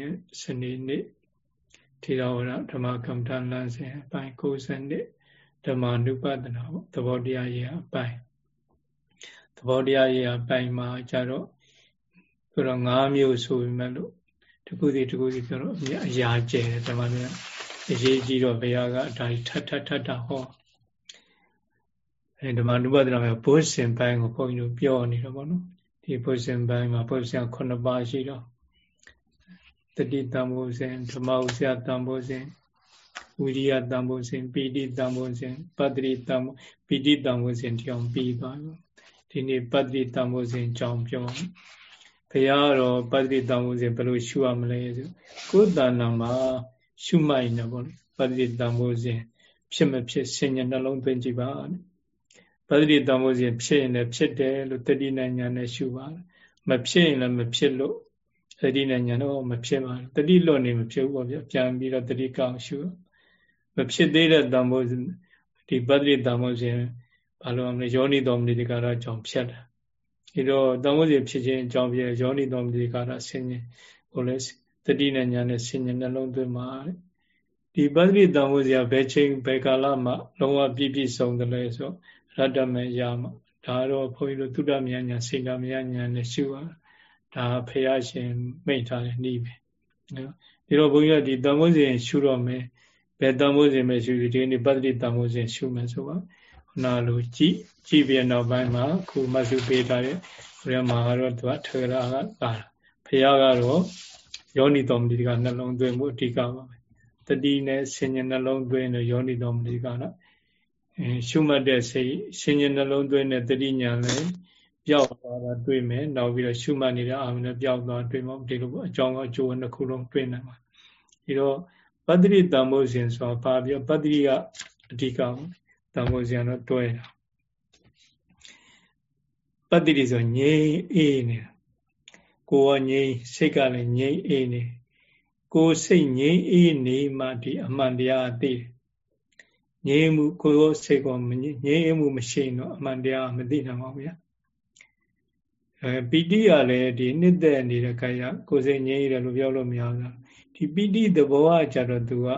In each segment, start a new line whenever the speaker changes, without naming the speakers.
ရဲ့စနေနေ့ထေရဝါဒဓမ္မကမ္မဋ္ဌာန်းလမ်းစဉ်အပိုင်း62ဓမ္မနုပဒနာပေါ့သဘောတရားရေးအပိုင်းသဘောတရားရေးအပိုင်းမှာကြတော့ဆိုတော့၅မျိုးဆိုပေမဲ့လို့တခုစီတခုစီပြောတော့အရာကျဲတယ်ဓမ္မများအရေးကြီးတော့ဘုရားကအတိုင်းထထထထဟောအဲဓမ္မနုပဒနာမှာဘုဇင်ပိုင်းကိုဘုန်းကြီးတို့ပြောနေတော့ဗောနော်ဒီဘုဇင်ပိုင်းမှာဘုဇင်9ပါးရှိတော့ တတိတံဘောဇင်ဓမ္မဥစ္စာတံဘောဇင်ဝိရိယတံဘောဇင်ပိဋိတံဘောဇင်ပတ္တိတံပိဋိတံဘောဇင်တောင်ပြီးသွားပြီဒီနေ့ပတ္တိတံဘောဇင်ကြောင်းပြောဘုရားတော့ပတ္တိတံဘောဇင်ဘယ်လိုရှုရမလဲဆိုကိုယ်တဏ္ဍာမှာရှုမှိုက်နေပေါ့လေပတ္တိတံဘောဇင်ဖြစ်မဖြစ်ဆင်ញနှလုံးသွင်းကြည့်ပါပတ္တိတံဘောဇင်ဖြစ်ရင်လည်းဖြစ်တယ်လို့တတိဉာဏ်နဲ့ရှုပါမဖြစ်ရင်လည်းမဖြစ်လို့ တတိနဲ့ညာတော့မဖြစ်ပါဘူးတတိလွတ်နေမဖြစ်ဘူးပေါ့ဗျာပြန်ပြီးတော့တတိကောင်းရှုမဖြစ်သေးတဲ့တန်ဖိုးဒီပတ္တိတန်ဖိုးစဉ်ဘာလို့အမလဲယောနိတော်မနိတိကာရအကြောင်းဖြတ်တာဒီတော့တန်ဖိုးစဉ်ဖြစ်ခြင်းအကြောင်းပြယောနိတော်မနိတိကာရဆင်ញင်ဟိုလဲတတိနဲ့ညာနဲ့ဆင်ញင်နှလုံးသွင်းမှာဒီပတ္တိတန်ဖိုးစဉ်ဘယ်ချိန်ဘယ်ကာလမှလုံးဝပြည့်ပြည့်စုံတယ်လဲဆိုရတ္တမေရမှာဒါတော့ဘုန်းကြီးတို့သုဒ္ဓမြညာစေတမြညာနဲ့ရှုပါ ဒါဖရာရှင်မိတ်ထားတဲ့နည်းပဲနော်ဒီတော့ဘုန်းကြီးကဒီတန်ဖိုးစဉ်ရှုတော့မယ်ဘယ်တန်ဖိုးစဉ်ပဲရှုဒီနေ့ပတ္တိတန်ဖိုးစဉ်ရှုမယ်ဆိုပါခုနလိုကြည်ကြည်ပြန်နောက်ပိုင်းမှာခုမဆုပေးထားတဲ့ဘုရားမဟာတော့သူကထေရကလာတာဖရာကတော့ယောနိတော်မတိကနှလုံးသွင်းမှုအဓိကပါပဲတတိနဲ့ဆင်ញနှလုံးသွင်းတဲ့ယောနိတော်မတိကတော့ရှုမှတ်တဲ့စိတ်ဆင်ញနှလုံးသွင်းတဲ့တတိညာလည်း ပျောက်သွားတာတွေ့မယ်နောက်ပြီးတော့ရှုမှတ်နေတဲ့အာရုံနဲ့ပျောက်သွားတွေ့မှဒီလိုအကြောင်းအကျိုးနှစ်ခုလုံးတွေ့နိုင်မှာဒီတော့ပတ္တိတံမိုးစဉ်ဆိုတာဘာပြောပတ္တိကအဓိကတံမိုးစဉ်တော့တွဲတာပတ္တိဆိုငြိမ်းအေးနေတာကိုယ်ကငြိမ်းစိတ်ကလည်းငြိမ်းအေးနေကိုယ်စိတ်ငြိမ်းအေးနေမှဒီအမှန်တရားအသိငြိမ်းမှုကိုယ်စိတ်ကငြိမ်းအေးမှုမရှိရင်တော့အမှန်တရားမသိနိုင်ပါဘူးဗျာ အဲပီတိကလည်းဒီနှစ်သက်နေတဲ့ခါရကိုယ်စိတ်ငြိမ်းရတယ်လို့ပြောလို့မရဘူးဒီပီတိသဘောကကြတော့သူက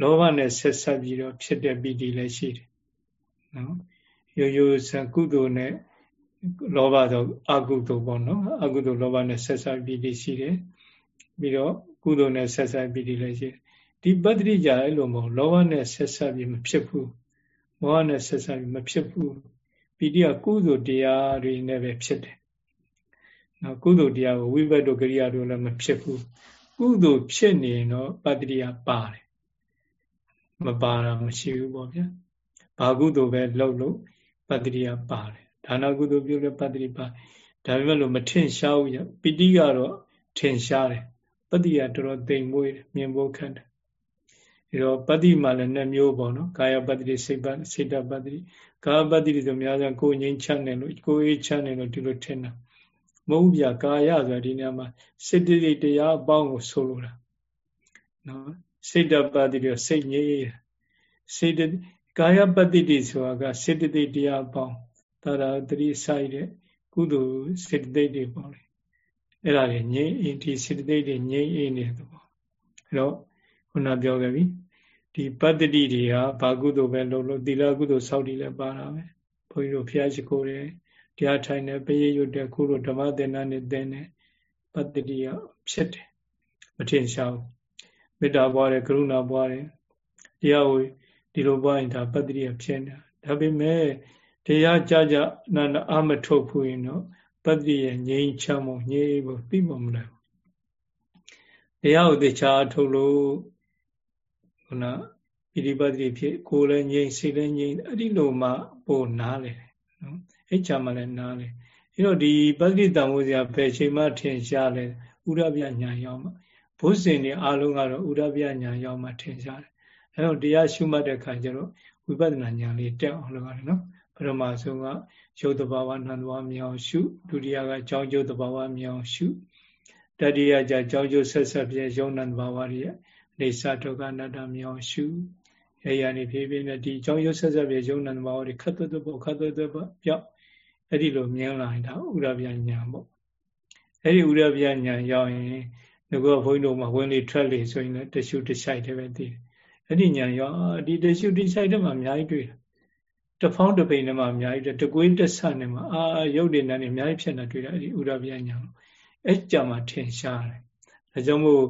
လောဘနဲ့ဆက်ဆက်ပြီးတော့ဖြစ်တဲ့ပီတိလည်းရှိတယ်နော်ရိုးရိုးစကုသိုလ်နဲ့လောဘဆိုအကုသိုလ်ပေါ့နော်အကုသိုလ်လောဘနဲ့ဆက်ဆက်ပီတိရှိတယ်ပြီးတော့ကုသိုလ်နဲ့ဆက်ဆက်ပီတိလည်းရှိတယ်ဒီပတ္တိကြအဲ့လိုမဟုတ်လောဘနဲ့ဆက်ဆက်ပြီးမဖြစ်ဘူးမောဟနဲ့ဆက်ဆက်ပြီးမဖြစ်ဘူးပီတိကကုသိုလ်တရားတွေနဲ့ပဲဖြစ်တယ် နော်ကုသိုလ်တရားကိုဝိဘတ်တို့ကရိယာတို့လည်းမဖြစ်ဘူးကုသိုလ်ဖြစ်နေရင်တော့ပတ္တိယပါတယ်မပါတာမရှိဘူးပေါ့ဗျာဘာကုသိုလ်ပဲလုပ်လို့ပတ္တိယပါတယ်ဒါနကုသိုလ်ပြုလို့ပတ္တိပါဒါပေမဲ့လို့မထင်ရှားဘူးညပိဋိကတော့ထင်ရှားတယ်ပတ္တိယတော်တော်သိမ်မွေးတယ်မြင်ဖို့ခက်တယ်အဲတော့ပတ္တိမှလည်းနှစ်မျိုးပေါ့နော်ကာယပတ္တိစိတ်ပစိတ်တပတ္တိကာယပတ္တိဆိုများစွာကိုယ်ငြိမ်းချမ်းတယ်လို့ကိုယ်အေးချမ်းတယ်လို့ဒီလိုထင်တာ မဟုတ်ပြကာယဆိုတာဒီနေရာမှာစိတ်တိတရားအပေါင်းကိုဆိုလိုတာနော်စိတ်တပတ္တိရစိတ်ငြိမ်းစိတ်ကာယပတ္တိဆိုတာကစေတသိက်တရားပေါင်းတာရာတတိဆိုင်တဲ့ကုသိုလ်စေတသိက်တွေပေါ့လေအဲ့ဒါတွေငြိမ်းအင်းဒီစေတသိက်တွေငြိမ်းအင်းနေတဲ့ပေါ့အဲ့တော့ခုနပြောခဲ့ပြီဒီပတ္တိတွေကဘာကုသိုလ်ပဲလုပ်လို့သီလကုသိုလ်စောင့်တည်လဲပါတာပဲဘုန်းကြီးတို့ဖျားရှိခိုးတယ် တရားထိုင်တယ်ပရိယုတ်တယ်ခုလိုဓမ္မသင်္ဍနဲ့သင်တယ်ပတ္တိယဖြစ်တယ်မထင်ရှားဘူးမေတ္တာပွားတယ်ကရုဏာပွားတယ်တရားဝေဒီလိုပွားရင်ဒါပတ္တိယဖြစ်နေတာဒါပေမဲ့တရားကြကြနာနာအမထုတ်ဘူးရင်တော့ပတ္တိယငြိမ်းချမ်းမှုငြိမ်းဖို့သိမှမလဲတရားဥဒေချာထုတ်လို့ခုနပိဋိပတ်တိဖြစ်ကိုယ်လည်းငြိမ်းစိတ်လည်းငြိမ်းအဲ့ဒီလိုမှပို့နားလေနော် အဲ့ချာမှလည်းနားလေအဲ့တော့ဒီပတ္တိတံမိုးစရာဘယ်ချိန်မှထင်ရှားလဲဥရပြညာရောက်မှဘုဇင်တွေအားလုံးကတော့ဥရပြညာရောက်မှထင်ရှားတယ်အဲ့တော့တရားရှုမှတ်တဲ့ခါကျတော့ဝိပဿနာဉာဏ်လေးတက်အောင်လုပ်ရတယ်နော်ပထမဆုံးကရုပ်တဘာဝနာမ်တဘာဝမြောင်ရှုဒုတိယကကြောင်းကျိုးတဘာဝမြောင်ရှုတတိယကျကြောင်းကျိုးဆက်ဆက်ပြရုံနာမ်တဘာဝတွေရဲ့နေသဒုက္ခအနတ္တမြောင်ရှုအဲရနေဖြည်းဖြည်းနဲ့ဒီကြောင်းရုပ်ဆက်ဆက်ပြရုံနာမ်တဘာဝတွေခတ်သွတ်သွတ်ပေါ့ခတ်သွတ်သွတ်ပေါ့ပြောက် အဲ့ဒီလိုမြင်လာရင်ဒါဥရဗျာညာပေါ့အဲ့ဒီဥရဗျာညာရောက်ရင်ငါကဘုန်းကြီးတို့မှာဝင်လေထွက်လေဆိုရင်လည်းတရှုတဆိုင်တည်းပဲသိတယ်အဲ့ဒီညာရောဒီတရှုတဆိုင်တည်းမှာအများကြီးတွေ့တယ်တဖောင်းတပိန်နဲ့မှအများကြီးတကွေးတဆနဲ့မှအာရုပ်တွေနဲ့အများကြီးဖြစ်နေတွေ့တယ်အဲ့ဒီဥရပြညာအဲ့ကြမှာထင်ရှားတယ်ဒါကြောင့်မို့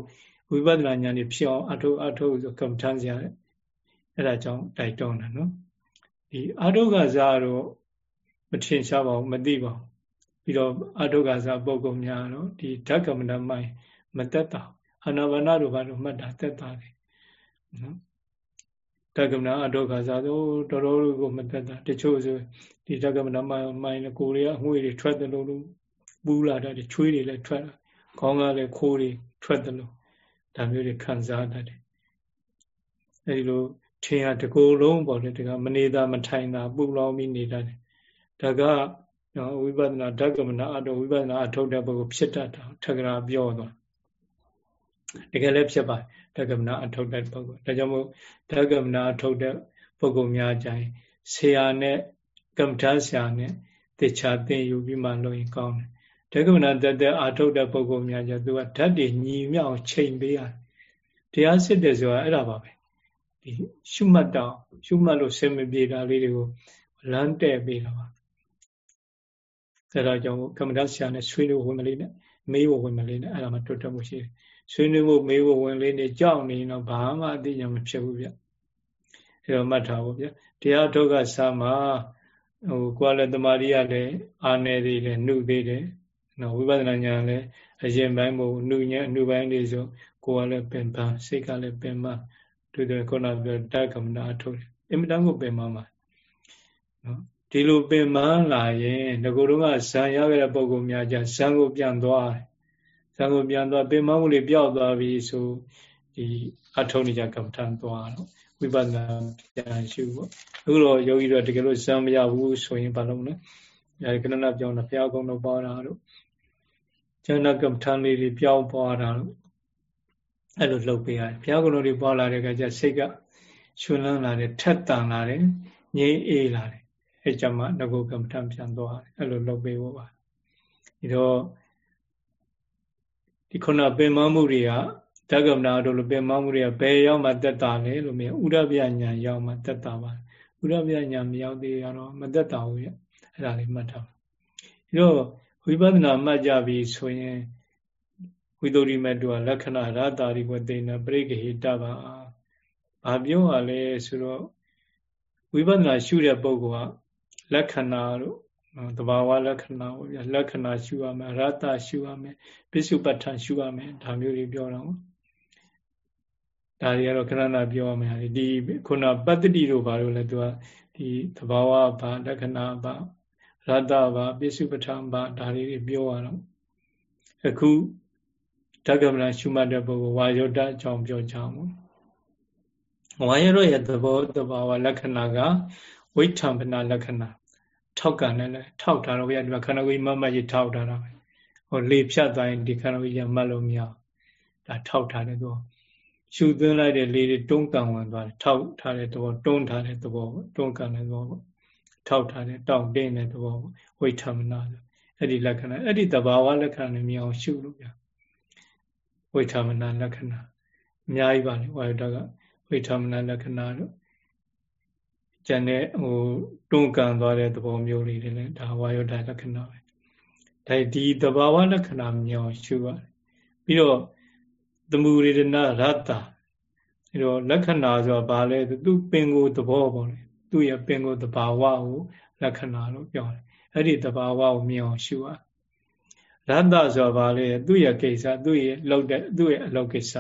ဝိပဿနာဉာဏ်นี่ဖြစ်အောင်အထုအထုဆိုကမ္မထမ်းစရာအဲ့ဒါကြောင့်တိုက်တွန်းတာနော်ဒီအာထုကစားတော့ မထင်ရှားပါဘူးမသိပါဘူးပြီးတော့အာထုကစားပုဂ္ဂိုလ်များတော့ဒီဓကမ္မဏမိုင်းမသက်တာအာနာပါနတို့ဘာလို့မှတ်တာသက်တာတယ်နော်ဓကမ္မဏအထုကစားတော့တော်တော်ကိုမသက်တာတချို့ဆိုဒီဓကမ္မဏမိုင်းမိုင်းကိုယ်တွေကအငွေတွေထွက်တယ်လို့ပူးလာတယ်ချွေးတွေလည်းထွက်လာခေါင်းကလည်းခိုးတွေထွက်တယ်လို့ဒါမျိုးတွေခံစားတတ်တယ်အဲဒီလိုထင်ရတကူလုံးပေါ့လေတကမနေတာမထိုင်တာပူလောင်ပြီးနေတတ်တယ် ဒါကနော်ဝိပဿနာဓကမနာအတော့ဝိပဿနာအထုတ်တဲ့ပုဂ္ဂိုလ်ဖြစ်တတ်တာထက္ကရာပြောသွားတကယ်လည်းဖြစ်ပါတယ်ဓကမနာအထုတ်တဲ့ပုဂ္ဂိုလ်ဒါကြောင့်မို့ဓကမနာအထုတ်တဲ့ပုဂ္ဂိုလ်များကြရင်ဆရာနဲ့ကမ္မထာဆရာနဲ့တေချာသင်ယူပြီးမှလုပ်ရင်ကောင်းတယ်ဒကမနာတတ်အာထုတ်တဲ့ပုဂ္ဂိုလ်များကြသူကဓာတ်တွေညီမြောက်ချိန်ပေးရတယ်တရားစစ်တယ်ဆိုတာအဲ့ဒါပါပဲဒီရှုမှတ်တော့ရှုမှတ်လို့ဆင်မပြေတာလေးတွေကိုလမ်းတဲ့ပေးတာပါ အဲ့ဒါကြောင့်ကမ္မဋ္ဌဆရာနဲ့ဆွေးနွေးဝင်မလေးနဲ့မေးဖို့ဝင်မလေးနဲ့အဲ့ဒါမှတွတ်တက်မှုရှိတယ်ဆွေးနွေးဖို့မေးဖို့ဝင်လေးနဲ့ကြောက်နေတော့ဘာမှအသိဉာဏ်မဖြစ်ဘူးဗျအဲ့တော့မှတ်ထားဖို့ဗျတရားထုတ်ကစာမှာဟိုကိုယ်လည်းတမာရီကလည်းအာနယ်သေးတယ်နှုတ်သေးတယ်နော်ဝိပဿနာဉာဏ်လည်းအရင်ပိုင်းမို့နှုညံ့နှုပိုင်းလေးဆိုကိုယ်ကလည်းပင်ပန်းစိတ်ကလည်းပင်ပန်းတွေ့တယ်ခုနပြောတက္ကမနာထုတ်တယ်အင်မတန်ကိုပင်ပန်းပါနော် ဒီလိုပင်ပန်းလာရင်ငကိုယ်တော့ကဇံရခဲ့တဲ့ပုံကောင်များကြဇံကိုပြန်သွားဇံကိုပြန်သွားပင်ပန်းမှုလေးပျောက်သွားပြီဆိုဒီအထုံးနေကြကမ္မထံသွားတော့ဝိပဿနာပြန်ရှုပေါ့အခုတော့ယောဂီတို့တကယ်လို့ဇံမရဘူးဆိုရင်ဘာလုပ်လဲအဲဒီကဏ္ဍပြောင်းတာဘုရားကုံတော့ပါတာတို့ဉာဏကမ္မထံလေးတွေပြောင်းပွားတာတို့အဲ့လိုလုပ်ပေးရတယ်ဘုရားကုံတော်တွေပွားလာတဲ့အခါကျစိတ်ကရှင်လန်းလာတယ်ထက်တန်လာတယ်ငြိမ်းအေးလာတယ် အဲ့ကြမှာငကိုကမ္မထံပြန်သွားတယ်အဲ့လိုလုပ်ပေးဖို့ပါဒီတော့ဒီခုနပင်မမှုတွေကဓကမနာတို့လိုပင်မမှုတွေကဘယ်ရောက်မှတက်တာလဲလို့မြင်ဥရပြညာရောက်မှတက်တာပါဥရပြညာမရောက်သေးရတော့မတက်တာဘူးရဲ့အဲ့ဒါလေးမှတ်ထားပါဒီတော့ဝိပဿနာမှတ်ကြပြီဆိုရင်ဝိသုရိမတုကလက္ခဏာရတာရိဝတေနပရိကဟိတပါဘာပြောရလဲဆိုတော့ဝိပဿနာရှုတဲ့ပုဂ္ဂိုလ်က လက္ခဏာတို့သဘာဝလက္ခဏာပေါ့ဗျာလက္ခဏာရှုရမယ်ရတရှုရမယ်ပစ္စုပ္ပထန်ရှုရမယ်ဒါမျိုးတွေပြောတော့ဒါတွေကတော့ခဏနာပြောရမယ်ဒီခုနပတ္တိတို့ဘာလို့လဲသူကဒီသဘာဝဘာလက္ခဏာဘာရတ္တဘာပစ္စုပ္ပထံဘာဒါလေးတွေပြောရတော့အခုဓကမဏရှုမှတ်တဲ့ပုဂ္ဂိုလ်ဝါယောတအကြောင်းပြောကြအောင်ဝါယောရဲ့သဘောတဘာဝလက္ခဏာက ဝိဋ္ဌံပနာလက္ခဏာထောက်ကန်နဲ့ထောက်ထားတော့ဘုရားဒီမှာခန္ဓာကိုယ်မမကြီးထောက်ထားတာပဲဟိုလေဖြတ်သွားရင်ဒီခန္ဓာကိုယ်ကြီးမှတ်လို့မရဒါထောက်ထားတဲ့သဘောရှုသွင်းလိုက်တဲ့လေတွေတွန်းကန်ဝင်သွားတယ်ထောက်ထားတဲ့သဘောတွန်းထားတဲ့သဘောတွန်းကန်တဲ့သဘောပေါ့ထောက်ထားတဲ့တောင့်တင်းတဲ့သဘောဝိထမနာအဲ့ဒီလက္ခဏာအဲ့ဒီတဘာဝလက္ခဏာနဲ့မြင်အောင်ရှုလို့ပြဝိထမနာလက္ခဏာအများကြီးပါလေဝါယတကဝိထမနာလက္ခဏာတို့ ကျန်တဲ့ဟိုတွန်းကန်သွားတဲ့သဘောမျိုးလေးတွေလည်းဒါဝါယောဒလက္ခဏာပဲဒါဒီတဘာဝလက္ခဏာမြင်အောင်ရှုရတယ်ပြီးတော့သမုရေဒနာရတ္တာအဲတော့လက္ခဏာဆိုတာဘာလဲသူပင်ကိုသဘောပေါ့လေသူ့ရဲ့ပင်ကိုတဘာဝကိုလက္ခဏာလို့ပြောတယ်အဲ့ဒီတဘာဝကိုမြင်အောင်ရှုရရတ္တဆိုတာဘာလဲသူ့ရဲ့ကိစ္စသူ့ရဲ့လောက်တဲ့သူ့ရဲ့အလောက်ကိစ္စ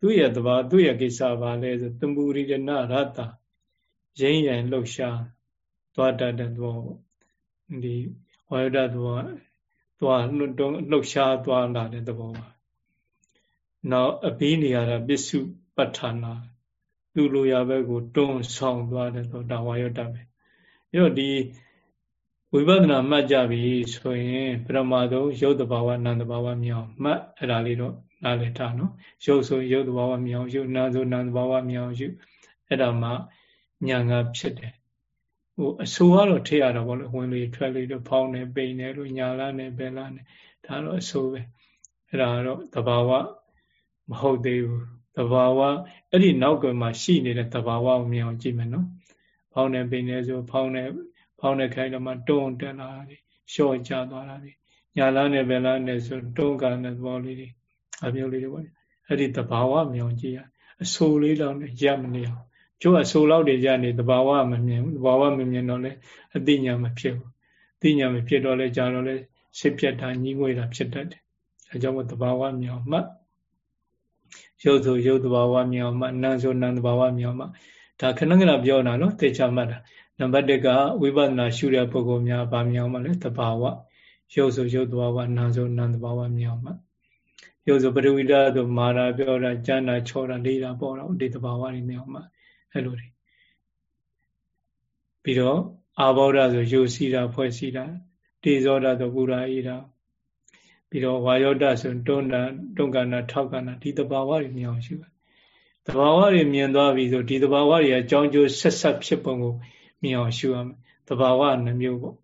သူ့ရဲ့တဘာသူ့ရဲ့ကိစ္စဘာလဲဆိုသမုရိဒနာရတ္တ ရင်းရန်လှုပ်ရှားသွားတတ်တဲ့သဘောပေါ့ဒီဝါယဒသဘောသွားလှုပ်ရှားသွားလာတဲ့သဘောပါနောက်အဘိနေရတာပစ္စုပဋ္ဌာနာသူ့လိုရာဘက်ကိုတွန်းဆောင်သွားတယ်ဆိုဒါဝါယောတပဲအဲတော့ဒီဝိပဿနာမှတ်ကြပြီဆိုရင်ပရမသုံးရုပ်တဘာဝနာမ်တဘာဝမြောင်မှတ်အဲ့ဒါလေးတော့နားလည်ထားနော်ရုပ်ဆိုရုပ်တဘာဝမြောင်ရုပ်နာမ်ဆိုနာမ်တဘာဝမြောင်ရုပ်အဲ့ဒါမှ ညာငါဖြစ်တယ်ဟိုအဆိုကတော့ထည့်ရတော့ဗောလေဝင်လေထွက်လေတော့ဖောင်းနေပိန်နေလို့ညာလာနေဘယ်လာနေဒါတော့အဆိုပဲအဲ့ဒါတော့တဘာဝမဟုတ်သေးဘူးသဘာဝအဲ့ဒီနောက်ကမှရှိနေတဲ့သဘာဝကိုမြင်အောင်ကြည့်မယ်နော်ဖောင်းနေပိနေဆိုဖောင်းနေဖောင်းနေခိုင်းတော့မှတွန်းတက်လာတယ်လျှော့ကျသွားတာတွေညာလားနဲ့ဘယ်လားနဲ့ဆိုတွန်းကန်တဲ့သဘောလေးတွေအမျိုးလေးတွေပေါ့အဲ့ဒီသဘာဝမြင်အောင်ကြည့်ရအဆိုးလေးတော့ရပ်မနေအောင် ကျိုးအဆိုးလောက်တွေရနေသဘာဝမမြင်ဘူးသဘာဝမမြင်တော့လေအသိဉာဏ်မဖြစ်ဘူးအသိဉာဏ်မဖြစ်တော့လေကြာတော့လေစိတ်ပြတ်တာညှိငွေတာဖြစ်တတ်တယ်အဲကြောင့်မို့သဘာဝမြင်အောင်မှတ်ရုပ်ဆိုရုပ်သဘာဝမြင်အောင်မှနာမ်ဆိုနာမ်သဘာဝမြင်အောင်မှဒါခဏခဏပြောတာနော်သေချာမှတ်တာနံပါတ်1ကဝိပဿနာရှုတဲ့ပုဂ္ဂိုလ်များဗာမြင်အောင်မှလဲသဘာဝရုပ်ဆိုရုပ်သဘာဝနာမ်ဆိုနာမ်သဘာဝမြင်အောင်မှရုပ်ဆိုပရိဝိဒဆိုမာတာပြောတာကျမ်းတာချောတာလေးတာပေါ်တာဒီသဘာဝတွေမြင်အောင်မှ အဲ့လိုတွေပြီးတော့အာဘောဓဆိုယုတ်စီတာဖွဲ့စီတာတေဇောဓဆိုပူရာဣတာပြီးတော့ဝါယောဓဆိုတွန်းတာတွန်းကနာထောက်ကနာဒီတဘာဝတွေမြင်အောင်ရှိပါတဘာဝတွေမြင်သွားပြီဆိုဒီတဘာဝတွေအကြောင်းကျိုးဆက်ဆက်ဖြစ်ပုံကိုမြင်အောင်ရှုရမယ်တဘာဝနှမျိုးပေါ့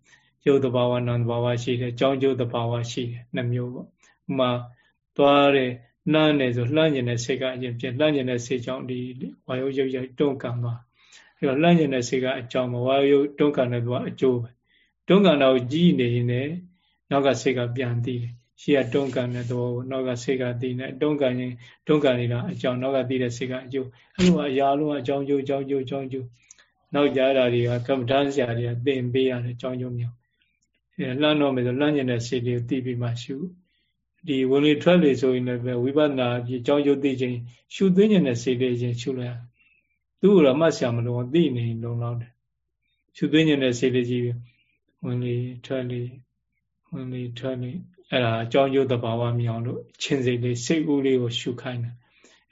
ရုပ်တဘာဝနာမ်တဘာဝရှိတယ်ကြောင်းကျိုးတဘာဝရှိတယ်နှမျိုးပေါ့ဥမာသွားတယ် လှမ်းတယ်ဆိုလှမ်းကျင်တဲ့စိတ်ကအရင်ဖြစ်လှမ်းကျင်တဲ့စိတ်ကြောင့်ဒီဝါယုရုပ်ရုပ်တွန်းကန်သွားအဲတော့လှမ်းကျင်တဲ့စိတ်ကအကြောင်းဝါယုတွန်းကန်တဲ့သူကအကျိုးပဲတွန်းကန်တာကိုကြီးနေရင်လည်းနောက်ကစိတ်ကပြန်သိတယ်ရှေ့ကတွန်းကန်တဲ့သဘောကိုနောက်ကစိတ်ကသိနေတွန်းကန်ရင်တွန်းကန်နေတာအကြောင်းနောက်ကသိတဲ့စိတ်ကအကျိုးအဲလိုအရာလုံးအကြောင်းကျိုးအကြောင်းကျိုးအကြောင်းကျိုးနောက်ကြတာတွေကကမ္မဋ္ဌာန်းဆရာတွေကသင်ပေးရတယ်အကြောင်းကျိုးမျိုးအဲလှမ်းတော့မယ်ဆိုလှမ်းကျင်တဲ့စိတ်တွေကိုသိပြီးမှရှု ဒီဝင်လေထွက်လေဆိုရင်လည်းဝိပဿနာဒီအကြောင်းကျိုးသိခြင်းရှုသိခြင်းတဲ့စိတ်လေးချင်းရှုလိုက်သူ့ကိုတော့မှတ်ဆရာမလို့သိနေလုံလောက်တယ်ရှုသိခြင်းတဲ့စိတ်လေးကြီးဝင်လေထွက်လေဝင်လေထွက်လေအဲ့ဒါအကြောင်းကျိုးသဘာဝမြောင်လို့ချင်းစိတ်လေးစိတ်ကူးလေးကိုရှုခိုင်းတယ်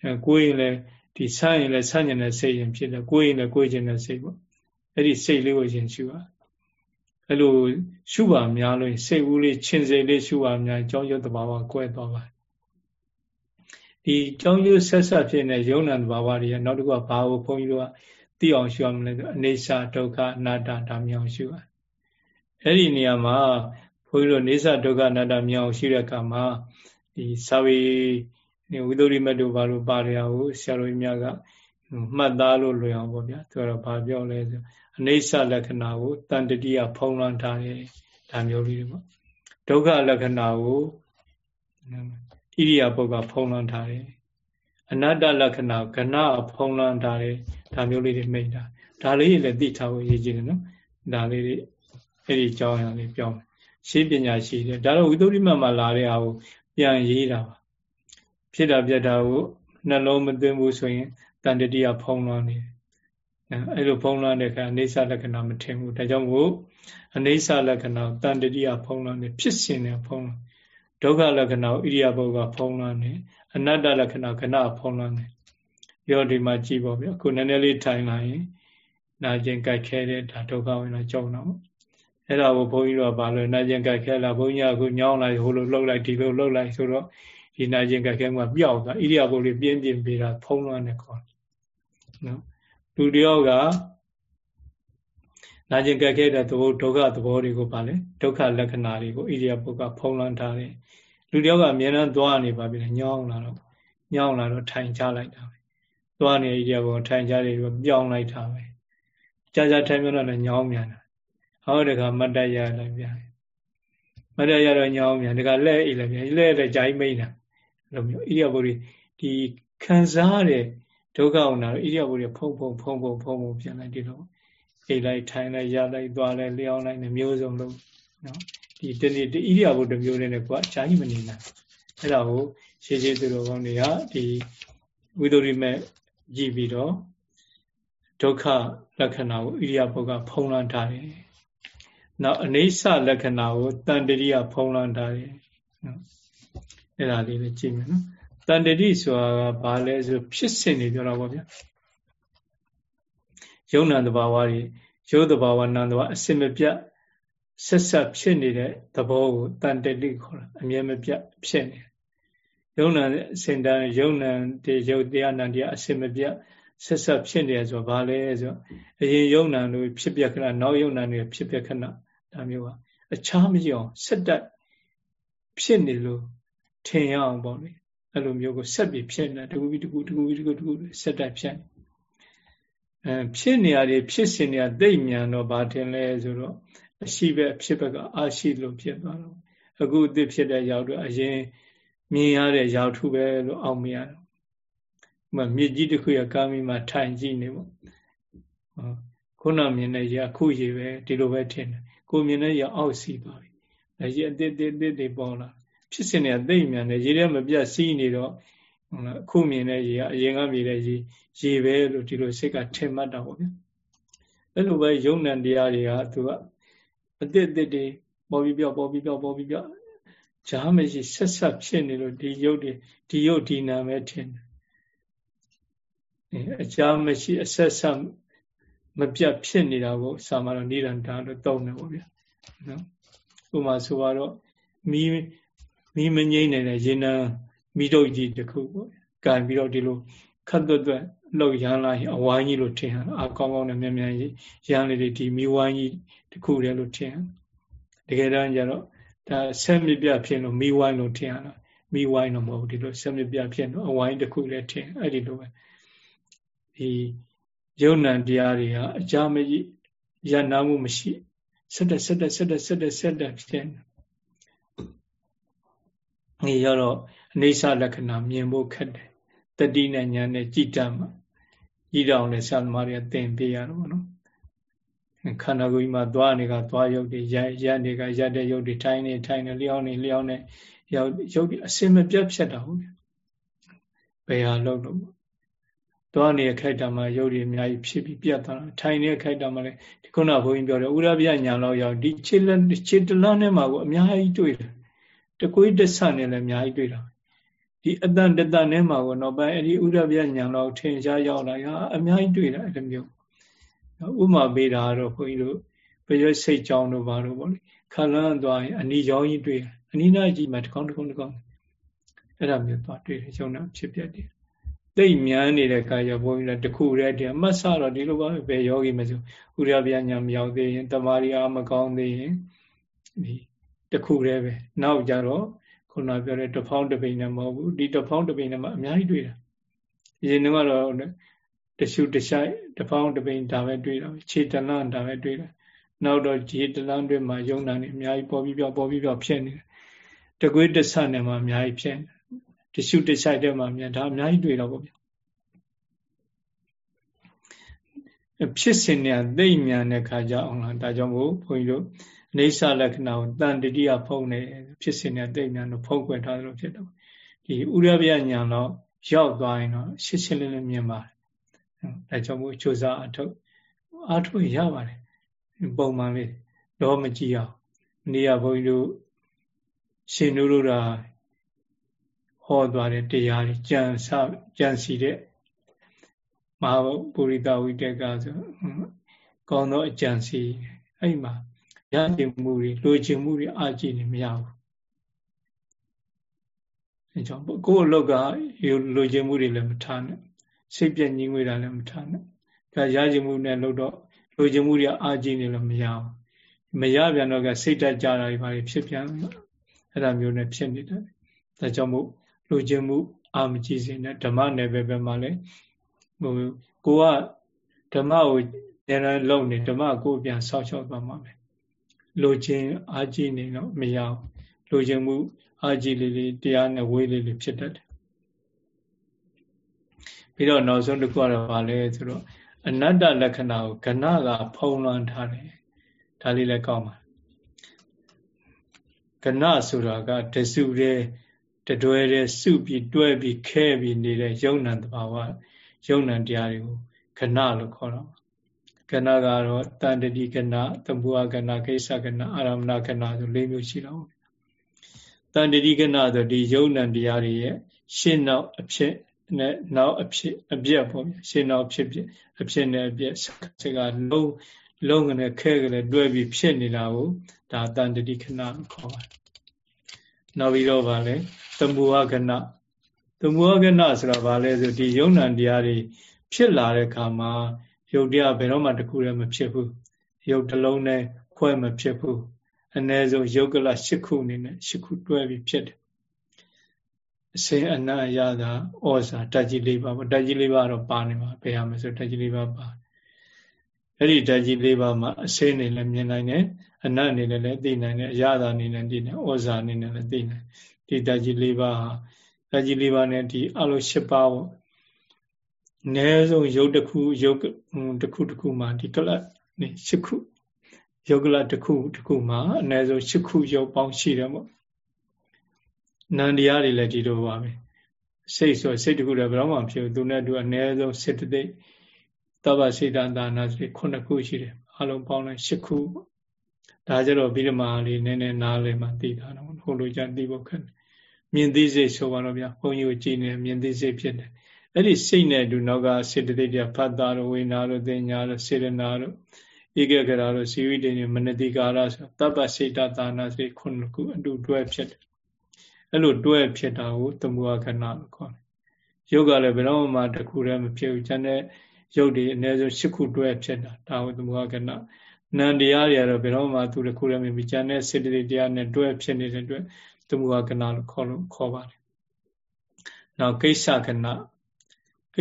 အဲကိုယ်ရင်လည်းဒီဆန်းရင်လည်းဆန်းကျင်တဲ့စိတ်ရင်ဖြစ်တယ်ကိုယ်ရင်လည်းကိုယ်ကျင်တဲ့စိတ်ပေါ့အဲ့ဒီစိတ်လေးကိုရင်ရှုပါ အဲ့လိုရှုပါများလို့စိတ်ဦးလေးချင်းစိတ်လေးရှုပါများအကြောင်းကျိုးသဘာဝကွဲသွားပါဒီကြောင်းကျိုးဆက်ဆက်ဖြစ်နေယုံနာသဘာဝတွေကနောက်တစ်ခုကဘာကိုဘုန်းကြီးတို့ကသိအောင်ရှုရမလဲဆိုအနေစာဒုက္ခအနာတ္တဒါမြောင်ရှုရအဲ့ဒီနေရာမှာဘုန်းကြီးတို့နေစာဒုက္ခအနတ္တမြောင်ရှိတဲ့အခါမှာဒီသာဝေဝိသုရိမတ်တို့ဘာလို့ပါတယ်ဟိုဆရာတော်ကြီးများက မှတ်သားလို့လွယ်အောင်ပေါ့ဗျာသူကတော့ဘာပြောလဲဆိုအနေဆလက္ခဏာကိုတန်တတိယဖုံးလွှမ်းထားတယ်ဒါမျိုးလေးတွေပေါ့ဒုက္ခလက္ခဏာကိုဣရိယာပုဂ္ဂဖုံးလွှမ်းထားတယ်အနတ္တလက္ခဏာကဏဖုံးလွှမ်းထားတယ်ဒါမျိုးလေးတွေမိတ်တာဒါလေးတွေလည်းသိထားဖို့ရည်ကြည်တယ်နော်ဒါလေးတွေအဲ့ဒီအကြောင်းအရာလေးပြောမယ်ရှင်းပညာရှိတယ်ဒါတော့ဝိသုရိမမှာလာတဲ့အားကိုပြန်ရေးတာပါဖြစ်တာပြက်တာကိုနှလုံးမသွင်းဘူးဆိုရင် တန်တတိယဖုံးလွှမ်းနေတယ်အဲ့လိုဖုံးလွှမ်းတဲ့အခါအနေဆလက္ခဏာမထင်ဘူးဒါကြောင့်မို့အနေဆလက္ခဏာတန်တတိယဖုံးလွှမ်းနေဖြစ်စဉ်နဲ့ဖုံးလွှမ်းဒုက္ခလက္ခဏာဣရိယာပုကဖုံးလွှမ်းနေအနတ္တလက္ခဏာခဏဖုံးလွှမ်းနေပြောဒီမှာကြည့်ပါဗျအခုနည်းနည်းလေးထိုင်လာရင်နာကျင်ကြိုက်ခဲတဲ့ဒါဒုက္ခဝင်တော့ကြောက်တော့အဲ့ဒါကိုဘုန်းကြီးတို့ကဘာလို့နာကျင်ကြိုက်ခဲလာဘုန်းကြီးကအခုညောင်းလိုက်ဟိုလိုလှုပ်လိုက်ဒီလိုလှုပ်လိုက်ဆိုတော့ ဒီနာကျင်ကြိုက်ခဲမှာပျောက်သွားဣရိယာပုလေးပြင်းပြင်းပေးတာဖုံးလွှမ်းနေခေါ်နော်လူတယောက်ကနာကျင်ကြိုက်ခဲတဲ့သဘောဒုက္ခသဘောတွေကိုပါလေဒုက္ခလက္ခဏာတွေကိုဣရိယာပုကဖုံးလွှမ်းထားတယ်လူတယောက်ကအမြဲတမ်းသွားနေပါပြီညောင်းလာတော့ညောင်းလာတော့ထိုင်ချလိုက်တာပဲသွားနေဣရိယာပုကထိုင်ချတယ်ပြောင်းလိုက်တာပဲကြာကြာထိုင်ပြောတော့လည်းညောင်းမြန်တာဟောတခါမတ်တရလိုက်ပြန်မတ်တရတော့ညောင်းမြန်တခါလက်အိလိုက်ပြန်လက်လည်းဂျိုင်းမိန်တာ လိုမျိုးဣရိယာပုတွေဒီခံစားတဲ့ဒုက္ခအောင်တာဣရိယာပုတွေဖုံဖုံဖုံဖုံဖုံဖုံပြန်လိုက်ဒီလိုအိလိုက်ထိုင်လိုက်ရလိုက်သွားလိုက်လျောင်းလိုက်မျိုးစုံလုံးနော်ဒီတနေ့ဣရိယာပုတစ်မျိုးနဲ့ကွာဂျိုင်းမနေနိုင်အဲ့ဒါကိုရှင်းရှင်းသူတော်ကောင်းတွေကဒီဝိသုရိမဲ့ကြည့်ပြီးတော့ဒုက္ခလက္ခဏာကိုဣရိယာပုကဖုံးလွှမ်းထားတယ်နောက်အနေဆလက္ခဏာကိုတန်တရိယဖုံးလွှမ်းထားတယ်နော် အဲ့ဒါလေးလည်းကြည့်မယ်နော်တန်တရိဆိုတာကဘာလဲဆိုဖြစ်စဉ်တွေပြောတာပေါ့ဗျာယုံနာတဘာဝတွေရုပ်တဘာဝနာတဘာအစင်မပြတ်ဆက်ဆက်ဖြစ်နေတဲ့သဘောကိုတန်တရိခေါ်တာအမြဲမပြတ်ဖြစ်နေယုံနာစင်တန်ယုံနာတေယုတ်တရားနာတရားအစင်မပြတ်ဆက်ဆက်ဖြစ်နေရဆိုဘာလဲဆိုအရင်ယုံနာလို့ဖြစ်ပြခဏနောက်ယုံနာတွေဖြစ်ပြခဏဒါမျိုးကအခြားမကြည့်အောင်ဆက်တက်ဖြစ်နေလို့ ထင်ရအောင်ပေါ့လေအဲ့လိုမျိုးကိုဆက်ပြီးဖြစ်နေတကူပြီးတကူတကူပြီးတကူတကူဆက်တက်ဖြစ်အဲဖြစ်နေရတယ်ဖြစ်စင်နေရသိပ်မြန်တော့ဘာတင်လဲဆိုတော့အရှိဘက်ဖြစ်ဘက်ကအာရှိလို့ဖြစ်သွားတော့အခုအစ်ဖြစ်တဲ့ရောက်တော့အရင်မြင်ရတဲ့ရောက်ထုပဲလို့အောက်မရတော့မမြစ်ကြီးတစ်ခုရကာမီမှာထိုင်ကြည့်နေပေါ့ခုနမြင်တဲ့ရခုရေပဲဒီလိုပဲထင်တယ်ကိုမြင်တဲ့ရအောက်စီပါပြီအဲရအတစ်တစ်တစ်တွေပေါ်လာ ဖြစ်စဉ်တွေကသိမ့်မြန်တယ်ရေထဲမပြတ်စီးနေတော့ဟုတ်လားအခုမြင်တဲ့ရေကအရင်ကမြင်တဲ့ရေရေပဲလို့ဒီလိုစိတ်ကထင်မှတ်တာပေါ့ဗျာအဲ့လိုပဲယုံ nant တရားတွေကသူကအတစ်အတစ်တွေပေါ်ပြီးပြောက်ပေါ်ပြီးပြောက်ပေါ်ပြီးပြောက်ဂျားမရှိဆက်ဆက်ဖြစ်နေလို့ဒီယုတ်တွေဒီယုတ်ဒီနာပဲထင်တယ်အကြာမရှိအဆက်ဆက်မပြတ်ဖြစ်နေတာကိုစာမတော်နိရန္တာလို့သုံးတယ်ပေါ့ဗျာနော်ဥပမာဆိုတော့မီး မီးမငိမ့်နေတဲ့ရေနံမီးတုပ်ကြီးတစ်ခုပေါ့ကံပြီးတော့ဒီလိုခတ်သွက်သွက်လောက်ရမ်းလာရင်အဝိုင်းကြီးလို့ထင်ရအကောင်းကောင်းနဲ့မြန်မြန်ရမ်းလေးတွေဒီမီးဝိုင်းကြီးတစ်ခုတည်းလို့ထင်တကယ်တမ်းကျတော့ဒါဆက်မြပြဖြစ်လို့မီးဝိုင်းလို့ထင်ရတာမီးဝိုင်းတော့မဟုတ်ဘူးဒီလိုဆက်မြပြဖြစ်လို့အဝိုင်းတစ်ခုလည်းထင်အဲ့ဒီလိုပဲဒီယုံ nant တရားတွေဟာအကြမကြီးရနာမှုမရှိဆက်တက်ဆက်တက်ဆက်တက်ဆက်တက်ဆက်တက်ဖြစ်နေ ရတော့အနေဆလက္ခဏာမြင်ဖို့ခက်တယ်တတိနဲ့ညာနဲ့ကြည်တတ်မှကြည်တော်လည်းဆရာသမားတွေကသင်ပေးရတော့ဗောနော်ခန္ဓာကိုယ်ကြီးမှာသွားနေကသွားရုပ်တွေရရနေကရတဲ့ရုပ်တွေထိုင်းနေထိုင်းနေလျောင်းနေလျောင်းနေရောက်ရုပ်တွေအစင်မပြတ်ဖြစ်တာဟုတ်ဘယ်ဟာလို့လို့သွားနေတဲ့ခိုက်တာမှာရုပ်တွေအများကြီးဖြစ်ပြီးပြတ်သွားတာထိုင်နေတဲ့ခိုက်တာမှာလည်းဒီခုနဘုန်းကြီးပြောတယ်ဥရပြညာလောက်ရောက်ဒီခြေလက်ခြေတလန်းနဲ့မှာကိုအများကြီးတွေ့တယ် တကွေးတဆန်နဲ့လည်းအများကြီးတွေ့တာဒီအတန်တတန်နဲ့မှာကိုတော့ပဲအဲ့ဒီဥရပြညာလောက်ထင်ရှားရောက်လာရအများကြီးတွေ့တာအဲ့လိုမျိုးဥမာပေးတာတော့ဘုန်းကြီးတို့ဘယ်ရစိတ်ကြောင်းတို့ဘာလို့ပေါ့လေခလန်းသွားရင်အနီကြောင်းကြီးတွေ့အနီနာကြီးမှာတစ်ကောင်းတစ်ကောင်းတစ်ကောင်းအဲ့ဒါမျိုးသွားတွေ့တယ်ရုံနာဖြစ်ပြတယ်သိမ့်မြန်းနေတဲ့ကာယဘုန်းကြီးလည်းတခုတည်းတည်းအမှတ်ဆတော့ဒီလိုပါပဲဘယ်ယောဂီမဆိုဥရပြညာမရောက်သေးရင်တမာရီအားမကောင်းသေးရင်ဒီ တခုတည်းပဲနောက်ကြတော့ခုနပြောတဲ့တဖောင်းတပိန်နဲ့မဟုတ်ဘူးဒီတဖောင်းတပိန်နဲ့မှအများကြီးတွေ့တာဒီနေ့ကတော့တရှုတရှိုက်တဖောင်းတပိန်ဒါပဲတွေ့တာခြေတလန့်ဒါပဲတွေ့တာနောက်တော့ခြေတလန့်တွေမှာယုံနာနေအများကြီးပေါ်ပြီးပြောပေါ်ပြီးပြောဖြစ်နေတယ်တကွေးတဆနဲ့မှအများကြီးဖြစ်နေတရှုတရှိုက်တဲ့မှာမြန်ဒါအများကြီးတွေ့တော့ပေါ့ဗျဖြစ်စဉ်เนี่ยသိမ့်မြန်တဲ့ခါကြအောင်လားဒါကြောင့်မို့ဘုန်းကြီးတို့ အနေဆလက္ခဏာကိုတန်တတိယဖုံးနေဖြစ်စဉ်နဲ့တိတ်ညာတို့ဖုံးကွယ်ထားသလိုဖြစ်တော့ဒီဥရပြညာတော့ရောက်သွားရင်တော့ရှင်းရှင်းလင်းလင်းမြင်ပါတယ်ဒါကြောင့်မို့စူးစမ်းအထုတ်အထုတ်ရပါတယ်ပုံမှန်လေးတော့မကြည့်အောင်နေရဘုန်းကြီးတို့ရှင်တို့တို့တာဟောသွားတဲ့တရားကြီးကြံစကြံစီတဲ့မဟာပုရိသဝိတက်ကဆိုကောင်းသောအကြံစီအဲ့မှာ ရည်မှုတွေလိုချင်မှုတွေအကြည့်နေမရဘူးအဲကြောင့်ကိုယ့်အလောက်ကလိုချင်မှုတွေလည်းမထားနဲ့စိတ်ပြည့်ငြိမ်ဝေတာလည်းမထားနဲ့ဒါရချင်မှုနဲ့လို့တော့လိုချင်မှုတွေအကြည့်နေလည်းမရဘူးမရပြန်တော့ကစိတ်တက်ကြတာတွေပါဖြစ်ပြန်အဲ့ဒါမျိုးနဲ့ဖြစ်နေတယ်ဒါကြောင့်မို့လူချင်းမှုအာမကြည့်စေနဲ့ဓမ္မနယ်ပယ်ဘက်မှာလည်းဟိုကိုကဓမ္မကိုဉာဏ်လုံးနေဓမ္မကိုပြန်ဆောက်ရှောက်သွားမှာပဲ လူချင်းအာကြည့်နေတော့မရဘူးလူချင်းမှုအာကြည့်လေးလေးတရားနဲ့ဝေးလေးလေးဖြစ်တတ်တယ်ပြီးတော့နောက်ဆုံးတစ်ခုကတော့ဗာလဲဆိုတော့အနတ္တလက္ခဏာကိုကဏကဖုံးလွှမ်းထားတယ်ဒါလေးလည်းကောင်းပါကဏဆိုတာကတစုတဲ့တတွဲတဲ့စုပြီးတွဲပြီးခဲပြီးနေတဲ့ယုံနံတဘာဝယုံနံတရားတွေကိုခဏလို့ခေါ်တော့ ခဏကတော့တန်တတိခဏသမုဟခဏကိစ္စခဏအာရမဏခဏဆို၄မျိုးရှိတော့တန်တတိခဏဆိုဒီယုံနံတရားတွေရဲ့ရှင်းနောက်အဖြစ်နဲ့နောက်အဖြစ်အပြက်ပေါ့ရှင်းနောက်ဖြစ်ဖြစ်အဖြစ်နဲ့အပြက်စကလုံးလုံးကနေခဲကလေးတွဲပြီးဖြစ်နေတာကိုဒါတန်တတိခဏလို့ခေါ်ပါတယ်နောက်ပြီးတော့ဗာလဲသမုဟကဏသမုဟကဏဆိုတာဗာလဲဆိုဒီယုံ nant တရားတွေဖြစ်လာတဲ့အခါမှာ ယုတ်တရားဘယ်တော့မှတခုလည်းမဖြစ်ဘူးယုတ်တစ်လုံးနဲ့ခွဲမဖြစ်ဘူးအ ਨੇ ဆုံးယုတ်ကလ၈ခုအနေနဲ့၈ခုတွဲပြီးဖြစ်တယ်အစင်အနံ့ရတာဩဇာဓာတ်ကြီး၄ပါးပေါ့ဓာတ်ကြီး၄ပါးတော့ပါနေမှာဘယ်ဟာမဆိုဓာတ်ကြီး၄ပါးပါအဲ့ဒီဓာတ်ကြီး၄ပါးမှာအစင်နေလည်းမြင်နိုင်တယ်အနံ့အနေနဲ့လည်းသိနိုင်တယ်အရသာအနေနဲ့သိနိုင်ဩဇာအနေနဲ့လည်းသိနိုင်ဒီဓာတ်ကြီး၄ပါးဟာဓာတ်ကြီး၄ပါးနဲ့ဒီအလုံး၈ပါးပေါ့ အနည်းဆုံးယုတ်တစ်ခုယုတ်တစ်ခုတစ်ခုမှာဒီကလတ်နေ၈ခုယုတ်ကလတ်တစ်ခုတစ်ခုမှာအနည်းဆုံး၈ခုယုတ်ပေါင်းရှိတယ်ပေါ့နန္တရားတွေလည်းဒီလိုပါပဲစိတ်ဆိုစိတ်တခုလည်းဘယ်တော့မှဖြစ်ဘူးသူနဲ့သူအနည်းဆုံးစေတသိက်တပ္ပစေတသာနာစိခုနှစ်ခုရှိတယ်အလုံးပေါင်းလိုက်၈ခုပေါ့ဒါကြတော့ပြီးဓမာလေးနည်းနည်းနားလည်မှသိတာတော့ဟိုလိုကြသိဖို့ခက်မြင်သိစိတ်ဆိုပါတော့ဗျာဘုန်းကြီးကိုကြည်နေမြင်သိစိတ်ဖြစ်တယ် အဲ့ဒီစိတ်နဲ့တူနောက်ကစေတသိက်တွေဖတ်တာတို့ဝိညာတို့တင်ညာတို့စေရနာတို့ဧကဂရာတို့ဇီဝိတေမနတိကာရဆိုတပ္ပစေတသာနာစိခုနှစ်ခုအတူတွဲဖြစ်တယ်အဲ့လိုတွဲဖြစ်တာကိုသမုဟခဏလို့ခေါ်တယ်။ယုတ်ကလည်းဘယ်တော့မှတစ်ခုတည်းမဖြစ်ဘူး။ကျန်တဲ့ယုတ်တွေအနည်းဆုံး၈ခုတွဲဖြစ်တာဒါကိုသမုဟခဏနန္တရားတွေကတော့ဘယ်တော့မှသူတစ်ခုတည်းမဖြစ်ကျန်တဲ့စေတသိက်တရားနဲ့တွဲဖြစ်နေတဲ့အတွက်သမုဟခဏလို့ခေါ်လို့ခေါ်ပါတယ်။နောက်ကိစ္စခဏ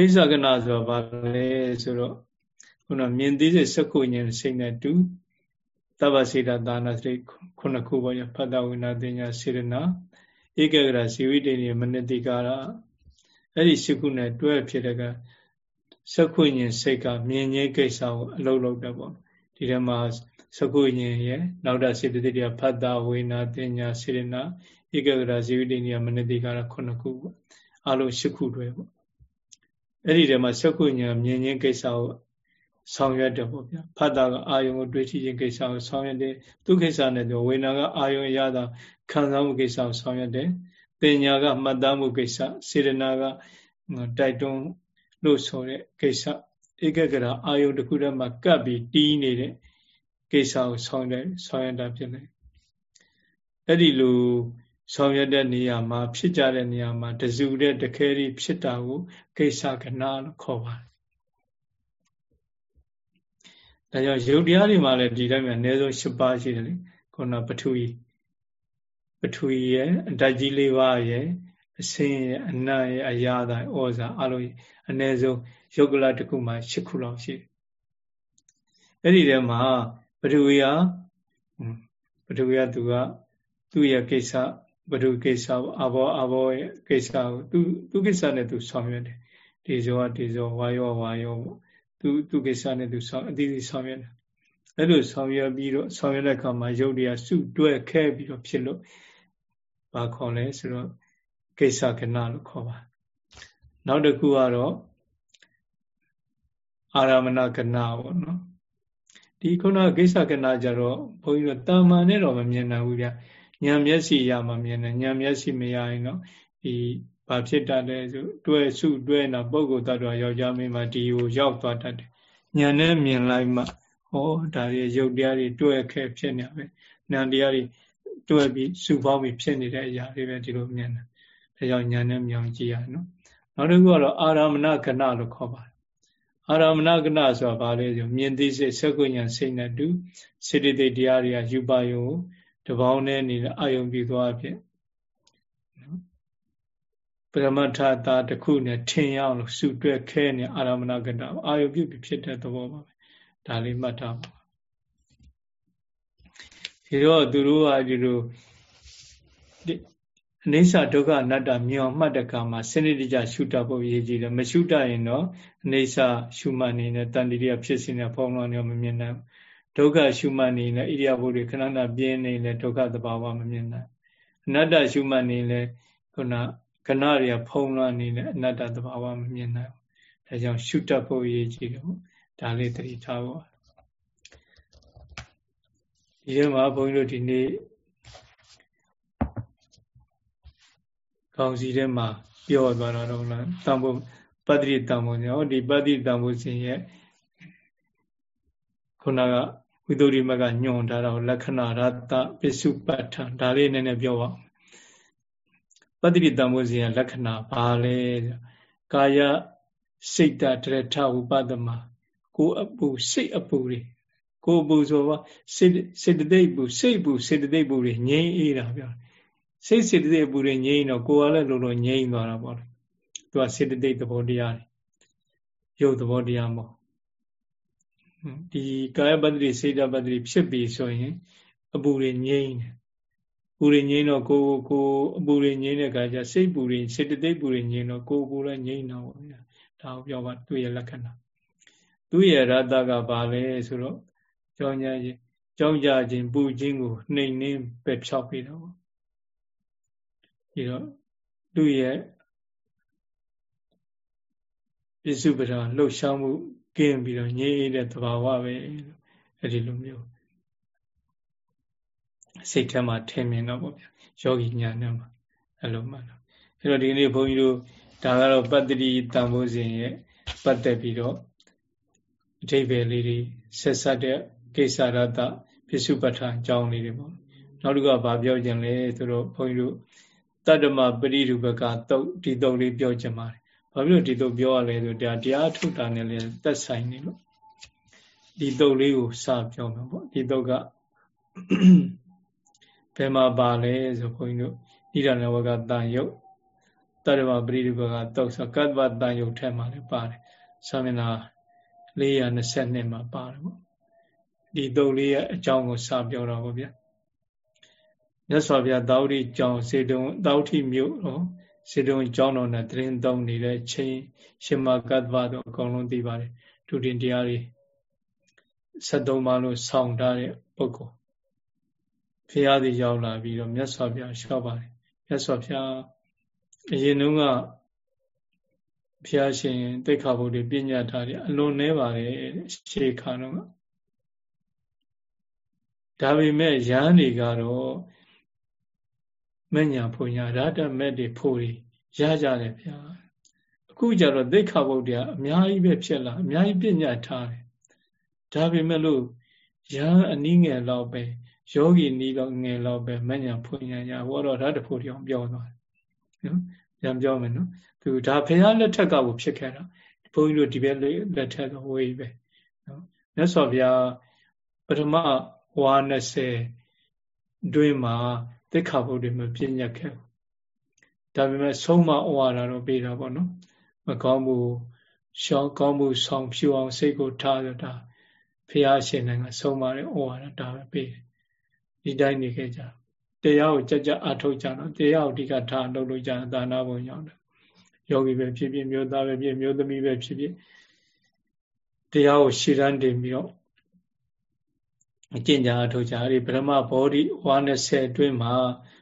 ကိစ္စခဏဆိုတော့ဗာလဲဆိုတော့ခုနမြင်သိစိတ်စက္ကုဉ္ဉ္စိတ်နဲ့တူတပ္ပစေတသာနာစိတ်ခုနှစ်ခုပေါ့ရဖတ်တဝိနာတင်ညာစေရနာဧကဂရဇီဝိတေနိမနတိကာရအဲ့ဒီရှိခုနဲ့တွဲဖြစ်တဲ့ကစခွညင်စိတ်ကမြင်ငြိကိစ္စကိုအလုံးလုံးတယ်ပေါ့ဒီထဲမှာစခွညင်ရဲ့နောက်တာစေတသိက်ဖတ်တာဝေနာတင်ညာစေရနာဧကဂရဇီဝိတေနိမနတိကာရခုနှစ်ခုပေါ့အလုံးရှိခုတွဲပေါ့ အဲ့ဒီထဲမှာစခွညင်မြင်ငြိကိစ္စကိုဆောင်ရွက်တယ်ပေါ့ဗျာဖတ်တာကအာယုံကိုတွေးကြည့်ခြင်းကိစ္စကိုဆောင်ရွက်တယ်သူကိစ္စနဲ့တော့ဝေနာကအာယုံရတာခံစားမှုကိစ္စကိုဆောင်ရွက်တယ်ပညာကမှတ်သားမှုကိစ္စစေရနာကတိုက်တွန်းလို့ဆိုတဲ့ကိစ္စဧကဂရအာယုံတစ်ခုတည်းမှာကပ်ပြီးတီးနေတဲ့ကိစ္စကိုဆောင်ရွက်ဆောင်ရွက်တာဖြစ်တယ်အဲ့ဒီလို ဆောင်ရွက်တဲ့နေရာမှာဖြစ်ကြတဲ့နေရာမှာတစုတဲ့တခဲရီဖြစ်တာကိုကိစ္စကနာလို့ခေါ်ပါတယ်ဒါကြောင့်ယုတ်တရားတွေမှာလည်းဒီတိုင်းမှာအနည်းဆုံး၈ပါးရှိတယ်လေခုနပထဝီပထဝီရဲ့အဓာတ်ကြီး၄ပါးရဲ့အစင်းရဲ့အနတ်ရဲ့အရာသာဩဇာအလုံးအနည်းဆုံးယုတ်ကလတစ်ခုမှာ၈ခုလောက်ရှိတယ်အဲ့ဒီထဲမှာပထဝီဟာပထဝီကသူကသူ့ရဲ့ကိစ္စ ပထဝီကိစ္စအဘောအဘောရဲ့ကိစ္စကိုသူသူကိစ္စနဲ့သူဆောင်ရွက်တယ်ဒီဇောဒီဇောဝါယောဝါယောပေါ့သူသူကိစ္စနဲ့သူဆောင်အသီးသီးဆောင်ရွက်တယ်အဲ့လိုဆောင်ရွက်ပြီးတော့ဆောင်ရွက်တဲ့အခါမှာယုတ်တရားစုတွဲခဲပြီးတော့ဖြစ်လို့ဘာခေါ်လဲဆိုတော့ကိစ္စကဏလို့ခေါ်ပါနောက်တစ်ခုကတော့အာရမဏကဏပေါ့နော်ဒီခုနကိစ္စကဏကြတော့ဘုန်းကြီးတို့တာမန်နဲ့တော့မမြင်နိုင်ဘူးဗျ ညာမျက်စိရမှမြင်တယ်ညာမျက်စိမရရင်တော့ဒီဘာဖြစ်တတ်လဲဆိုတွဲစုတွဲနာပုဂ္ဂိုလ်တ attva ယောက်ျားမင်းမဒီကိုရောက်သွားတတ်တယ်ညာနဲ့မြင်လိုက်မှဟောဒါတွေရုပ်တရားတွေတွဲခဲဖြစ်နေပဲနာတရားတွေတွဲပြီးစုပေါင်းပြီးဖြစ်နေတဲ့အရာတွေပဲဒီလိုမြင်တယ်ဒါကြောင့်ညာနဲ့မြောင်ကြည့်ရနော်နောက်တစ်ခုကတော့အာရမဏကဏလို့ခေါ်ပါတယ်အာရမဏကဏဆိုတာဘာလဲဆိုမြင်သိစိတ်စက္ကုညာစိတ်နဲ့တူစေတသိက်တရားတွေကယူပါယုံ တပေါင်းနဲ့နေတဲ့အာယုံပြီးသွားဖြစ်ပရမထတာတစ်ခုနဲ့ထင်ရအောင်လို့စုတွဲခဲနေအာရမဏကတအာယုပြုပြီးဖြစ်တဲ့သဘောပါပဲဒါလေးမှတ်ထားပါဒီတော့သူတို့ကဒီလိုအနိစ္စဒုက္ခအနတ္တမြောင်မှတ်တဲ့ကမှာစနစ်တကျရှုတတ်ဖို့ရည်ကြည်တယ်မရှုတတ်ရင်တော့အနိစ္စရှုမှတ်နေတဲ့တန်တိရိယဖြစ်စဉ်နဲ့ဖုံးလွှမ်းနေမမြင်နိုင် ဒုက္ခရှုမှတ်နေတဲ့ဣရိယာပုတွေခဏခဏပြင်းနေတဲ့ဒုက္ခသဘာဝမမြင်နိုင်အနတ္တရှုမှတ်နေတဲ့ခုနကဏတွေကဖုံးလွှမ်းနေတဲ့အနတ္တသဘာဝမမြင်နိုင်ဘူးဒါကြောင့်ရှုတတ်ဖို့ရည်ကြည်တယ်ပေါ့ဒါလေးသတိထားဖို့ဒီထဲမှာဘုန်းကြီးတို့ဒီနေ့ကောင်းစီထဲမှာပြောသွားတာတော့လားတန်ဖို့ပတ္တိတန်ဖို့ညောဒီပတ္တိတန်ဖို့စဉ်ရဲ့ခုနက ဝိသုရိမကညွန်ထားတော့လက္ခဏာရတပစ္စုပ္ပတ္ထဒါလေးနည်းနည်းပြောပါဦးပတ္တိတံမိုးစဉ်လက္ခဏာဘာလဲကာယစိတ်တတရထဝုပဒမကိုအပူစိတ်အပူတွေကိုအပူဆိုပါစိတ်စေတသိက်ပူစိတ်ပူစေတသိက်ပူတွေငြိမ်းအေးတာပြောစိတ်စေတသိက်အပူတွေငြိမ့်တော့ကိုယ်ကလည်းလုံးလုံးငြိမ့်သွားတာပေါ့လေသူကစေတသိက်သဘောတရားတွေရုပ်သဘောတရားမဟုတ် ဒီကာယပတ္တိစေတပတ္တိဖြစ်ပြီဆိုရင် အပူတွေငြိမ့်တယ်ပူတွေငြိမ့်တော့ကိုကိုအပူတွေငြိမ့်တဲ့အခါကျစိတ်ပူတွေစေတသိက်ပူတွေငြိမ့်တော့ကိုကိုလည်းငြိမ့်တာပေါ့ဗျာဒါကိုပြောပါသူ့ရဲ့လက္ခဏာသူ့ရဲ့ရတ္တကဘာလဲဆိုတော့ကြောင်းကြခြင်းကြောင်းကြခြင်းပူခြင်းကိုနှိမ်နှင်းပဲဖြောက်ပြီးတော့ပြီးတော့သူ့ရဲ့ပစ္စုပ္ပန်လှုပ်ရှားမှု ကင်းပြီးတော့ငြိမ့်တဲ့သဘာဝပဲအဲ့ဒီလိုမျိုးစိတ်ထဲမှာထင်မြင်တော့ပေါ့ဗျာယောဂီညာနဲ့မှာအဲ့လိုမှတော့အဲ့တော့ဒီနေ့ဘုန်းကြီးတို့ဒါကတော့ပတ္တိတန်ဖိုးစဉ်ရဲ့ပတ်သက်ပြီးတော့အထိပ္ပယ်လေးတွေဆက်ဆက်တဲ့ကိစ္စရတပစ္စုပ္ပထာအကြောင်းလေးတွေပေါ့နောက်တစ်ခုကဘာပြောကြလဲဆိုတော့ဘုန်းကြီးတို့တတ္တမပရိရူပကတုတ်ဒီတုတ်လေးပြောကြပါတယ် ဘာဖြစ်လို့ဒီတုတ်ပြောရလဲဆိုတရားတရားထုတ်တာနဲ့လည်းသက်ဆိုင်နေလို့ဒီတုတ်လေးကိုစပြောမှာပေါ့ဒီတုတ်ကဘယ်မှာပါလဲဆိုဘုန်းကြီးတို့ဣဒနဝကတန်ယုတ်တတ္တမပရိရူပကတုတ်ဆိုကတ္တဝတန်ယုတ်ထဲမှာလည်းပါတယ်သာမဏေ422မှာပါတယ်ပေါ့ဒီတုတ်လေးရဲ့အကြောင်းကိုစပြောတော့ဗောဗျာမြတ်စွာဘုရားတာဝတိကျောင်းစေတုံတာဝတိမြို့တော့ စေတုံကျောင်းတော်နဲ့တရင်သုံးနေတဲ့ချင်းရှင်မကတ္တဗတော့အကုန်လုံးသိပါတယ်ဒုတင်တရားတွေ73ပါးလို့ဆောင်းထားတဲ့ပုဂ္ဂိုလ်ဖရာသည်ရောက်လာပြီးတော့မြတ်စွာဘုရားရှောက်ပါတယ်မြတ်စွာဘုရားအရင်တုန်းကဘုရားရှင်တိတ်ခါဘုဒ္ဓပညာထားတယ်အလွန်နှဲပါတယ်ရှေခါတော့ဒါပေမဲ့ရဟန်းတွေကတော့ မညာဖွညာရတ္တမက်တွေဖို့တွေရကြတယ်ဗျာအခုကျတော့သိခါဘုဒ္ဓအများကြီးပဲဖြစ်လာအများကြီးပညာထားတယ်ဒါပေမဲ့လို့ရဟန်းအနည်းငယ်လောက်ပဲယောဂီနီးတော့ငယ်လောက်ပဲမညာဖွညာရဟောတော့ရတ္တဖို့တောင်ပြောသွားတယ်နော်ပြန်ပြောမယ်နော်သူဒါဖះလက်ထက်ကကိုဖြစ်ခဲ့တာဘုန်းကြီးတို့ဒီဘက်လက်ထက်ကဝေးပဲနော်မြတ်စွာဘုရားပထမဝါ20တွင်းမှာ သိက္ခာပုဒ်တွေမပြည့်ညတ်ခဲ့ဘူးဒါပေမဲ့ဆုံးမဩဝါဒတော့ပေးတာပေါ့နော်မကောင်းမှုရှောင်းကောင်းမှုဆောင်ဖြူအောင်စိတ်ကိုထားရတာဖះရှင်နိုင်ကဆုံးမတဲ့ဩဝါဒဒါပဲပေးတယ်ဒီတိုင်းနေခဲ့ကြတရားကိုကြကြအထုတ်ကြတော့တရားကိုအဓိကထားလုပ်လို့ကြတာဒါနာဘုံရောက်တယ်ယောဂီပဲဖြစ်ဖြစ်မျိုးသားပဲဖြစ်မျိုးသမီးပဲဖြစ်ဖြစ်တရားကိုရှေ့တန်းတင်ပြီးတော့ အကျင့်ကြအထုတ်ကြအဲဒီဗြဟ္မဘောဓိဝါ20အတွင်းမှာ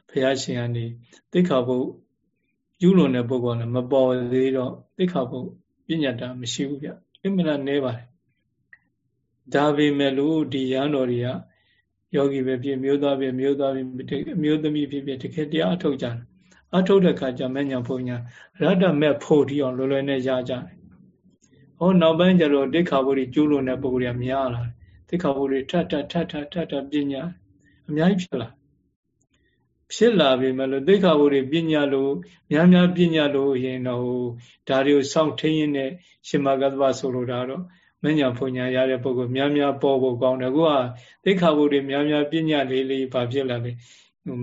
ဘုရားရှင်ကနေသိခါဘုယူလွန်တဲ့ပုဂ္ဂိုလ်ကမပေါ်သေးတော့သိခါဘုပညာတာမရှိဘူးဗျအမှန်နဲ့နေပါတယ်ဒါပေမဲ့လို့ဒီရန်တော်တွေကယောဂီပဲဖြစ်မျိုးသားပဲမျိုးသားပဲမျိုးသမီးဖြစ်ဖြစ်တကယ်တရားအထုတ်ကြတယ်အထုတ်တဲ့ခါကျမညာဘုံညာရတ္တမဲ့ဖို့တီအောင်လွယ်လွယ်နဲ့ရကြတယ်ဟောနောက်ပိုင်းကျတော့ဒိဋ္ဌာဘုရားကျူးလွန်တဲ့ပုဂ္ဂိုလ်တွေကများလာတယ် ဒိဋ္ဌာဘုရားထထထထထထပညာအများကြီးဖြစ်လာဖြစ်လာပြီမလို့ဒိဋ္ဌာဘုရားပညာလို့များများပညာလို့ရင်တော့ဒါတွေကိုစောင့်ထိန်ရင်နဲ့ရှင်မဂ္ဂဗဆိုလိုတာတော့မညာဖွညာရတဲ့ပုဂ္ဂိုလ်များများပေါ်ဖို့ကောင်းတယ်အခုကသိခါဘုတွေများများပညာလေးလေးဘာဖြစ်လာလဲ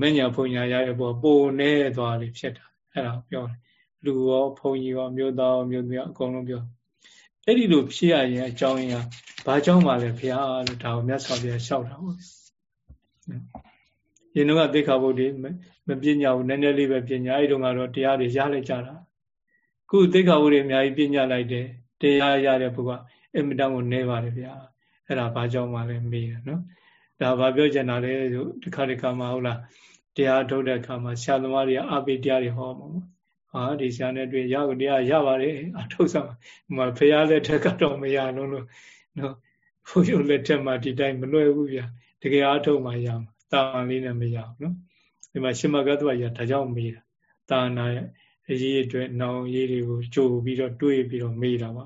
မညာဖွညာရတဲ့ပေါ်ပိုနေသွားလိဖြစ်တာအဲ့ဒါပြောတယ်လူရောဘုံကြီးရောမျိုးသားရောမျိုးသမီးရောအကုန်လုံးပြော အဲ့ဒီလိုဖြစ်ရရင်အကြောင်းရင်းကဘာကြောင့်ပါလဲဖះလို့ဒါကိုမြတ်စွာဘုရားလျှောက်တာဟုတ်ရင်တော့သိခါဘုတွေမပညာဘူးနည်းနည်းလေးပဲပညာအဲ့တုန်းကတော့တရားတွေရလိုက်ကြတာခုသိခါဘုတွေအများကြီးပညာလိုက်တယ်တရားရတဲ့ဘုရားအင်မတန်ကိုနေပါတယ်ဗျာအဲ့ဒါဘာကြောင့်မှလဲမေးတယ်နော်ဒါဘာပြောချင်တာလဲဆိုတခါတခါမှဟုတ်လားတရားထုတ်တဲ့အခါမှာဆရာသမားတွေအပိတရားတွေဟောမှာ ဟာဒီဆရာနဲ့တွေ့ရတရားရပါတယ်အထုတ်ဆောင်ဟိုဖះလက်ထက်ကတော့မရလုံးလို့နော်ဘုရားလက်ထက်မှာဒီတိုင်းမလွယ်ဘူးဗျာတကယ်အထုတ်မှရမှာတာန်လေးနဲ့မရဘူးနော်ဒီမှာရှင်မကတ္တဝရဒါကြောင့်မေးတာတာနာရဲ့အရေးအတွက်နောင်ရေးတွေကိုကြိုပြီးတော့တွေးပြီးတော့မေးတာပါ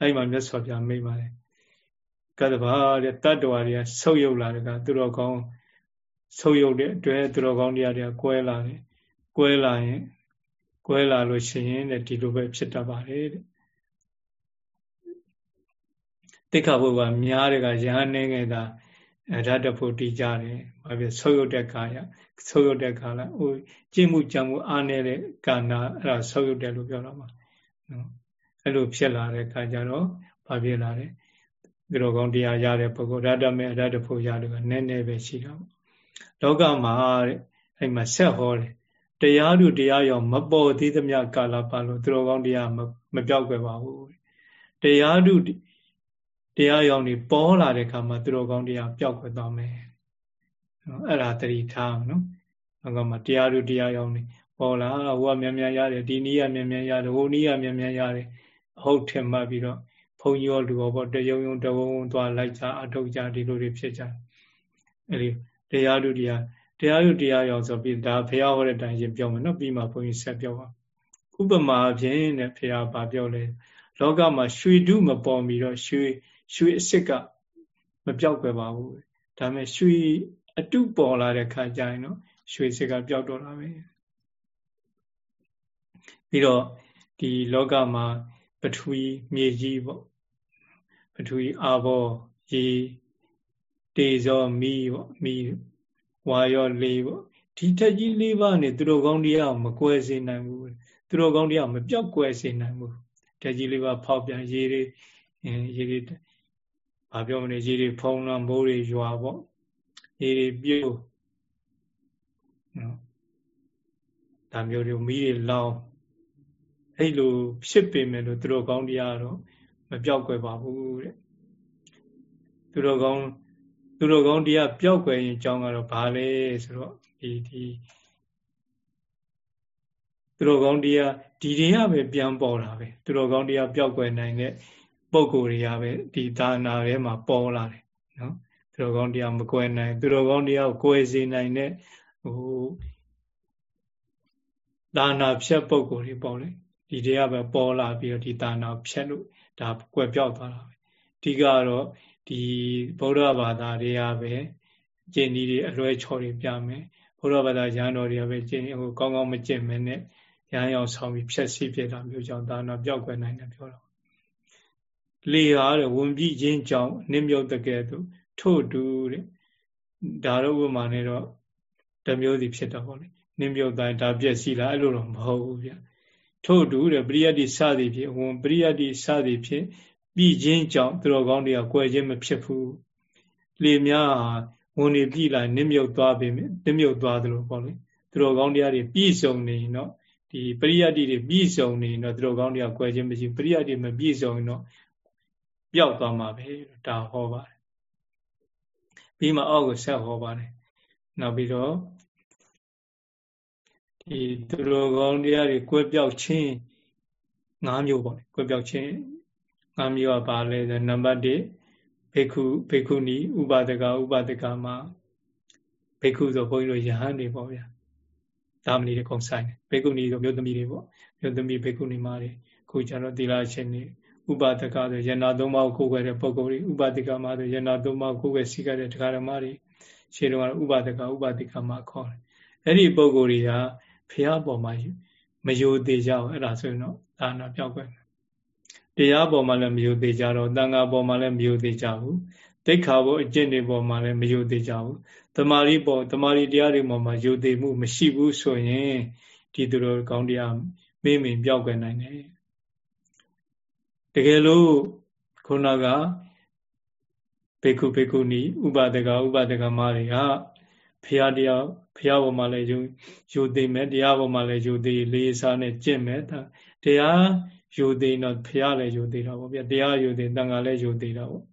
အဲ့မှာမြတ်စွာဘုရားမိတ်ပါတယ်ကတ္တဗာတဲ့တတ္တဝါတွေကဆုပ်ယုပ်လာတဲ့ကသူတော်ကောင်းဆုပ်ယုပ်တဲ့အတွက်သူတော်ကောင်းတရားတွေကကွဲလာတယ်ကွဲလာရင် ကွဲလာလို့ရှိရင်တဲ့ဒီလိုပဲဖြစ်တတ်ပါတယ်တဲ့တိခါဘုရားများတဲ့ကရဟန်းနေငယ်တာအရတ္တဖို့တည်ကြတယ်ဘာဖြစ်ဆုပ်ယုတ်တဲ့ကာယဆုပ်ယုတ်တဲ့ကာလဟိုကျင့်မှုကြံမှုအားနေတဲ့ကာဏအဲ့ဒါဆုပ်ယုတ်တယ်လို့ပြောတော့မှာနော်အဲ့လိုဖြစ်လာတဲ့ခါကျတော့ဘာဖြစ်လာလဲသူတော်ကောင်းတရားရတဲ့ပုဂ္ဂိုလ်ရတ္တမေအရတ္တဖို့ရတယ်ကနည်းနည်းပဲရှိတာပေါ့လောကမှာတဲ့အဲ့မှာဆက်ဟောတယ် တရားတို့တရားရောမပေါ်သေးသမျှကာလပတ်လို့သူတော်ကောင်းတရားမပြောက်ွယ်ပါဘူးတရားတို့တရားရောနေပေါ်လာတဲ့အခါမှာသူတော်ကောင်းတရားပျောက်ကွယ်သွားမယ်နော်အဲ့ဒါတတိထားနော်အကောင်မှာတရားတို့တရားရောနေပေါ်လာဟိုကမြန်မြန်ရတယ်ဒီနည်းကမြန်မြန်ရတယ်ဟိုနည်းကမြန်မြန်ရတယ်ဟုတ်ထင်မှတ်ပြီးတော့ဘုံကြီးရောလူရောပေါ့တယုံယုံတဝုံဝုံသွားလိုက်ကြအထုတ်ကြဒီလိုတွေဖြစ်ကြအဲ့ဒီတရားတို့တရား တရားတို့တရားရောဆိုပြီးဒါဖះဟောတဲ့အတိုင်းရှင်ပြောမယ်နော်ပြီးမှဘုန်းကြီးဆက်ပြောပါဥပမာဖြင့်တဲ့ဖះဘာပြောလဲလောကမှာရွှေတုမပေါ်ပြီးတော့ရွှေရွှေအစ်စ်ကမပြောက်ွယ်ပါဘူးဒါပေမဲ့ရွှေအတုပေါ်လာတဲ့ခါကျရင်တော့ရွှေစစ်ကပျောက်တော့တာပဲပြီးတော့ဒီလောကမှာပထဝီမြေကြီးပေါ့ပထဝီအာဘောရေတေဇောမီးပေါ့မီး ဝါရောလေးပေါ့ဒီထက်ကြီးလေးပါးနဲ့သူတို့ကောင်းတရားမကွဲစေနိုင်ဘူးသူတို့ကောင်းတရားမပြောက်ကွဲစေနိုင်ဘူးထက်ကြီးလေးပါးဖောက်ပြန်ရေတွေရေတွေဘာပြောမလဲရေတွေဖုံးလာမိုးတွေရွာပေါ့ရေတွေပြုတ်နော်ဒါမျိုးတွေမီးတွေလောင်းအဲ့လိုဖြစ်ပေမဲ့လို့သူတို့ကောင်းတရားတော့မပြောက်ကွယ်ပါဘူးတဲ့သူတို့ကောင်း သူတို့ကောင်းတရားပျောက်ကွယ်ရင်အကြောင်းကတော့ဘာလဲဆိုတော့ဒီဒီသူတို့ကောင်းတရားဒီတွေကပဲပြန်ပေါ်တာပဲသူတို့ကောင်းတရားပျောက်ကွယ်နိုင်တဲ့ပုံကိုယ်တွေကပဲဒီဒါနာထဲမှာပေါ်လာတယ်နော်သူတော်ကောင်းတရားမကွယ်နိုင်သူတော်ကောင်းတရားကိုကွယ်စေနိုင်တဲ့ဟိုဒါနာဖြတ်ပုံကိုယ်တွေပေါ်လေဒီတရားပဲပေါ်လာပြီးတော့ဒီဒါနာဖြတ်လို့ဒါကွယ်ပြောက်သွားတာပဲဒီကတော့ ဒီဗုဒ္ဓဘာသာတွေကပဲကျင့်ဒီတွေအလွဲချော်တွေပြမယ်ဗုဒ္ဓဘာသာရဟန်းတော်တွေကပဲကျင့်ဟိုကောင်းကောင်းမကျင့်မနဲ့ရဟန်းရောက်ဆောင်ပြီးဖြတ်စီးပြတာမျိုးကြောင့်ဒါနာပြောက်ကွယ်နိုင်တယ်ပြောတော့လေဟာတဲ့ဝင်ပြီးချင်းကြောင့်နစ်မြုပ်တကယ်သူထို့တူတဲ့ဒါတော့ဥပမာနဲ့တော့တမျိုးစီဖြစ်တော့ဗောလေနစ်မြုပ်တိုင်းဒါပြက်စီလားအဲ့လိုတော့မဟုတ်ဘူးဗျထို့တူတဲ့ပရိယတ်တိစသည်ဖြစ်ဝင်ပရိယတ်တိစသည်ဖြစ် ပြီးချင်းကြောင့်သူတော်ကောင်းတွေကကွယ်ခြင်းမဖြစ်ဘူးလေများဝင်နေပြီလာနစ်မြုပ်သွားပြီနစ်မြုပ်သွားသလိုပေါ့လေသူတော်ကောင်းတရားတွေပြည့်စုံနေတော့ဒီပရိယတ်တိတွေပြည့်စုံနေတော့သူတော်ကောင်းတွေကကွယ်ခြင်းမရှိပရိယတ်တိမပြည့်စုံရင်တော့ပျောက်သွားမှာပဲဒါဟောပါတယ်ပြီးမှအောက်ကိုဆက်ဟောပါတယ်နောက်ပြီးတော့ဒီသူတော်ကောင်းတရားတွေကွဲပြောက်ခြင်း၅မျိုးပေါ့ကွဲပြောက်ခြင်း ၅မျိုးကပါလဲဆိုနံပါတ်1ဘေခုဘေခုနီဥပဒကဥပဒကမှာဘေခုဆိုဘုန်းကြီးတို့ယဟန်တွေပေါ့ဗျာဒါမဏိတွေကုန်ဆိုင်တယ်ဘေခုနီဆိုမြို့သမီးတွေပေါ့မြို့သမီးဘေခုနီမတွေခုကျတော့သီလရှင်တွေဥပါဒကဆိုယနာသုံးပါးကိုကိုယ်ွယ်တဲ့ပုဂ္ဂိုလ်တွေဥပါဒကမှာဆိုယနာသုံးပါးကိုကိုယ်ွယ်စီကတဲ့တရားဓမ္မတွေရှင်းတော့ဥပါဒကဥပါဒကမှာခေါ်တယ်အဲ့ဒီပုဂ္ဂိုလ်တွေကဖះပေါ်မှာမယိုသေးကြဘူးအဲ့ဒါဆိုရင်တော့ဒါနာပြောက်ွယ်တ ရားပေါ်မှာလည်းမယိုသေးကြတော့တန်ခါပေါ်မှာလည်းမယိုသေးကြဘူးတိခါဘောအကျင့်တွေပေါ်မှာလည်းမယိုသေးကြဘူးတမာရီပေါ်တမာရီတရားတွေပေါ်မှာယိုသေးမှုမရှိဘူးဆိုရင်ဒီသူတို့ကောင်းတရားမေ့မင်ပြောက်ွယ်နိုင်တယ်တကယ်လို့ခုနကဘေကုဘေကုနီဥပဒကဥပဒကမတွေကဖရာတရားဖရာပေါ်မှာလည်းယူယူသိမယ်တရားပေါ်မှာလည်းယူသိလေးစားနဲ့ကျင့်မယ်တရား ယူသိတော့ဖရာလည်းယူသိတာပေါ့ဗျတရားယူသိတန်ခါလည်းယူသိတာပေါ့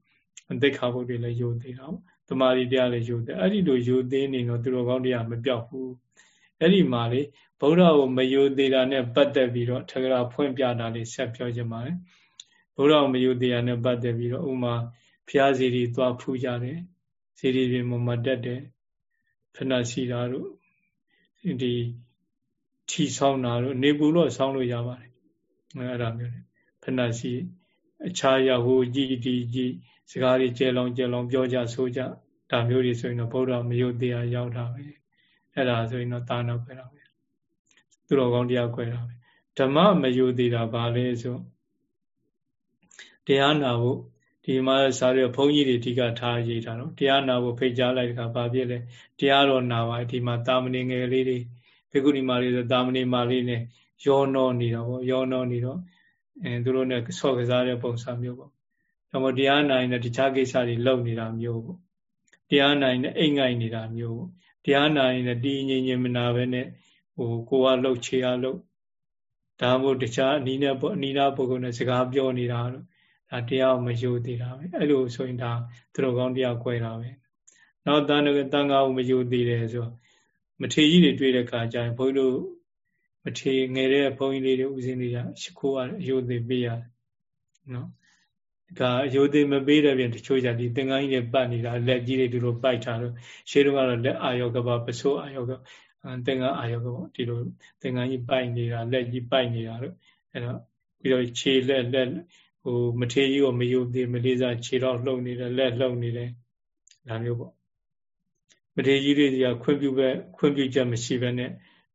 အသိခါဘုတ်တွေလည်းယူသိတာပေါ့တမာရီတရားလည်းယူသိအဲ့ဒီလိုယူသိနေတော့သူတော်ကောင်းတရားမပြောက်ဘူးအဲ့ဒီမှာလေဗုဒ္ဓကိုမယူသိတာနဲ့ပတ်သက်ပြီးတော့ထကရာဖွင့်ပြတာလေးဆက်ပြောချင်ပါတယ်ဘုရားမယုတရားနဲ့ပတ်သက်ပြီးတော့ဥမာဖျားစီရီသွားဖူးကြတယ်စီရီပြင်မမတက်တယ်ဖဏစီတာတို့ဒီထီဆောင်းတာတို့နေပူတော့ဆောင်းလို့ရပါတယ် အဲ့ဒါမျိုးလေဖဏစီအခြားရဟိုကြည်ဒီကြည်စကားတွေကျဲလောင်ကျဲလောင်ပြောကြဆိုကြဒါမျိုးတွေဆိုရင်တော့ဘုရားမယုတရားရောက်တာပဲအဲ့ဒါဆိုရင်တော့တာနာခွဲတာပဲသူတော်ကောင်းတရားခွဲတာပဲဓမ္မမယုသေးတာဘာလဲဆိုတရားနာဖို့ဒီမှာစာရဘုန်းကြီးတွေအဓိကထားရေးတာနော်တရားနာဖို့ဖိတ်ကြားလိုက်တခါဘာဖြစ်လဲတရားတော်နာပါဒီမှာတာမဏေငယ်လေးတွေဘေကုဏီမာလေးဆိုတာမဏေမာလေးနဲ့ ရောနှောနေတာပေါ့ရောနှောနေတော့အဲသူတို့နဲ့ဆော့ကစားတဲ့ပုံစံမျိုးပေါ့ဒါမှတရားနိုင်တဲ့တခြားကိစ္စတွေလုပ်နေတာမျိုးပေါ့တရားနိုင်တဲ့အိမ်ငိုင်နေတာမျိုးပေါ့တရားနိုင်တဲ့တီးငြိမ်ငြိမ်မနာပဲနဲ့ဟိုကိုကလှုပ်ချေရလှုပ်ဒါမှမဟုတ်တခြားအနီးနဲ့ပေါ့အနီးနာပုဂ္ဂိုလ်နဲ့စကားပြောနေတာတော့ဒါတရားမယုံသေးတာပဲအဲ့လိုဆိုရင်ဒါသူတော်ကောင်းတရားကွဲတာပဲနောက်တန်တန်ခါကိုမယုံသေးတယ်ဆိုမထေကြီးတွေတွေ့တဲ့အခါကျရင်ဘုန်းကြီးတို့ မထေငယ်တဲ့ဘုန်းကြီးလေးတွေဦးစင်းတွေကရှ िख ိုးအယုံသေးပေးရတယ်နော်ဒါအယုံသေးမပေးတဲ့ပြင်တချို့ကြဒီသင်္ကန်းကြီးတွေပတ်နေတာလက်ကြီးတွေဒီလိုပိုက်ထားလို့ရှေးတုန်းကတော့လက်အာယောကပပစိုးအာယောကသင်္ကန်းအာယောကပေါ့ဒီလိုသင်္ကန်းကြီးပိုက်နေတာလက်ကြီးပိုက်နေတာလို့အဲ့တော့ပြီးတော့ခြေလက်လက်ဟိုမထေကြီးကိုမယုံသေးမလေးစားခြေတော့လှုပ်နေတယ်လက်လှုပ်နေတယ်ဒါမျိုးပေါ့မထေကြီးတွေကခွင့်ပြုပဲခွင့်ပြုချက်မရှိဘဲနဲ့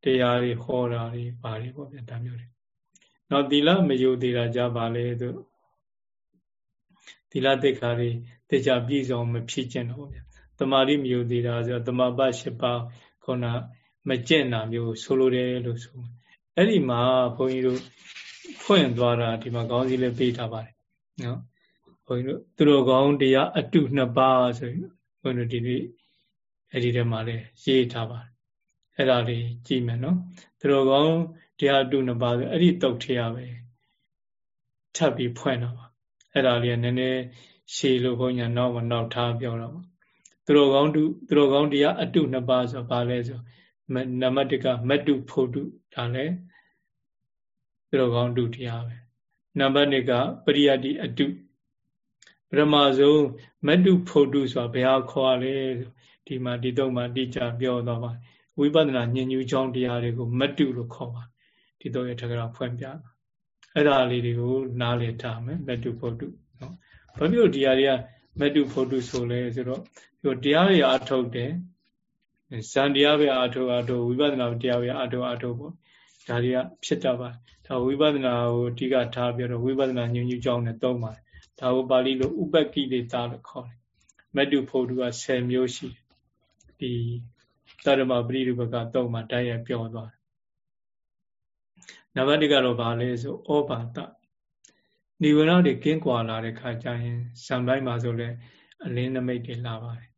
တရားတွေဟောတာတွေပါတွေပေါ့ဗျာဒါမျိုးတွေနောက်သီလမယုံသေးတာကြပါလေသူသီလတိတ်ခါတွေတေချာပြည့်စုံမဖြစ်ကျင်တော့ဗျာတမာတိမယုံသေးတာဆိုတမပတ်၈ပါးခုနမကျင့်တာမျိုးဆိုလိုတယ်လို့ဆိုအဲ့ဒီမှာဘုန်းကြီးတို့ဖွင့်သွားတာဒီမှာခေါင်းစည်းလေးပေးထားပါတယ်နော်ဘုန်းကြီးတို့သူတော်ကောင်းတရားအတုနှစ်ပါးဆိုရင်ဘုန်းကြီးတို့ဒီနေ့အဲ့ဒီထဲမှာလည်းရေးထားပါတယ် အဲ့ဒါလေးကြည့်မယ်နော်သူတော်ကောင်းတရားအတုနှစ်ပါးဆိုအဲ့ဒီတုတ်ထရပဲထပ်ပြီးဖွင့်တော့ပါအဲ့ဒါလေးကနည်းနည်းရှည်လို့ဘုန်းကြီးနောက်မနောက်ထားပြောတော့ပါသူတော်ကောင်းတုသူတော်ကောင်းတရားအတုနှစ်ပါးဆိုဘာလဲဆိုနံပါတ်1ကမတုဖို့တုဒါလည်းသူတော်ကောင်းတုတရားပဲနံပါတ်2ကပရိယတ္တိအတုပရမဆုံးမတုဖို့တုဆိုတာဘယ်ဟာခေါ်ရလဲဒီမှာဒီတော့မှတိကျပြောတော့ပါ ဝိပဿနာဉာဏ်ညူးချောင်းတရားတွေကိုမတုလို့ခေါ်ပါဒီတော့ရထကရာဖွင့်ပြတာအဲ့ဒါလေးတွေကိုနားလည်ထားမယ်မတုဖို့တုနော်ဘာဖြစ်လို့ဒီဟာတွေကမတုဖို့တုဆိုလဲဆိုတော့ဒီတရားတွေအထုတ်တယ်ဇန်တရားပဲအထုတ်အထုတ်ဝိပဿနာတရားပဲအထုတ်အထုတ်ပေါ့ဒါတွေကဖြစ်တတ်ပါဒါဝိပဿနာကိုအဓိကထားပြီးတော့ဝိပဿနာညဉ့်ညူးကြောင်းနဲ့သုံးပါတယ်ဒါကိုပါဠိလိုဥပက္ခိလေတာလို့ခေါ်တယ်မတုဖို့တုက10မျိုးရှိဒီ တရမပရိဒုပကသုံးမှာတိုက်ရိုက်ပြောသွားတယ်နံပါတ်1ကတော့ဗာလဲဆိုဩဘာတနိဝရဏတွေကင်းကွာလာတဲ့ခါကျရင်ဇံပိုင်းမှာဆိုလဲအလင်းနမိတ်တွေလာပါတယ်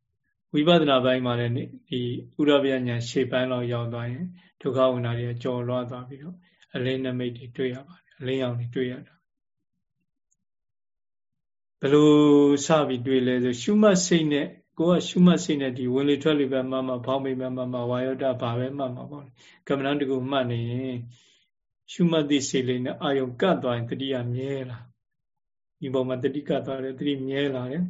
ဝိပဿနာပိုင်းမှာလည်းဒီဥရဗျညာရှေ့ပိုင်းလောက်ရောက်သွားရင်ဒုက္ခဝိနာတွေကြော်လွှားသွားပြီးတော့အလင်းနမိတ်တွေတွေ့ရပါတယ်အလင်းရောင်တွေတွေ့ရတာဘယ်လိုစပြီးတွေ့လဲဆိုရှုမှတ်စိတ်နဲ့ ကိုကရှုမှတ်စိတ်နဲ့ဒီဝင်လေထွက်လေပဲမှမှဘောင်းမိပဲမှမှဝါယောဒဘာပဲမှမှပေါ့ကမ္မဋ္ဌာန်းတကူမှတ်နေရင်ရှုမှတ်သည့်စိတ်လေးနဲ့အာယုံကတ်သွားရင်တတိယမြဲလာဒီပုံမှာတတိကတ်သွားတယ်တတိမြဲလာတယ်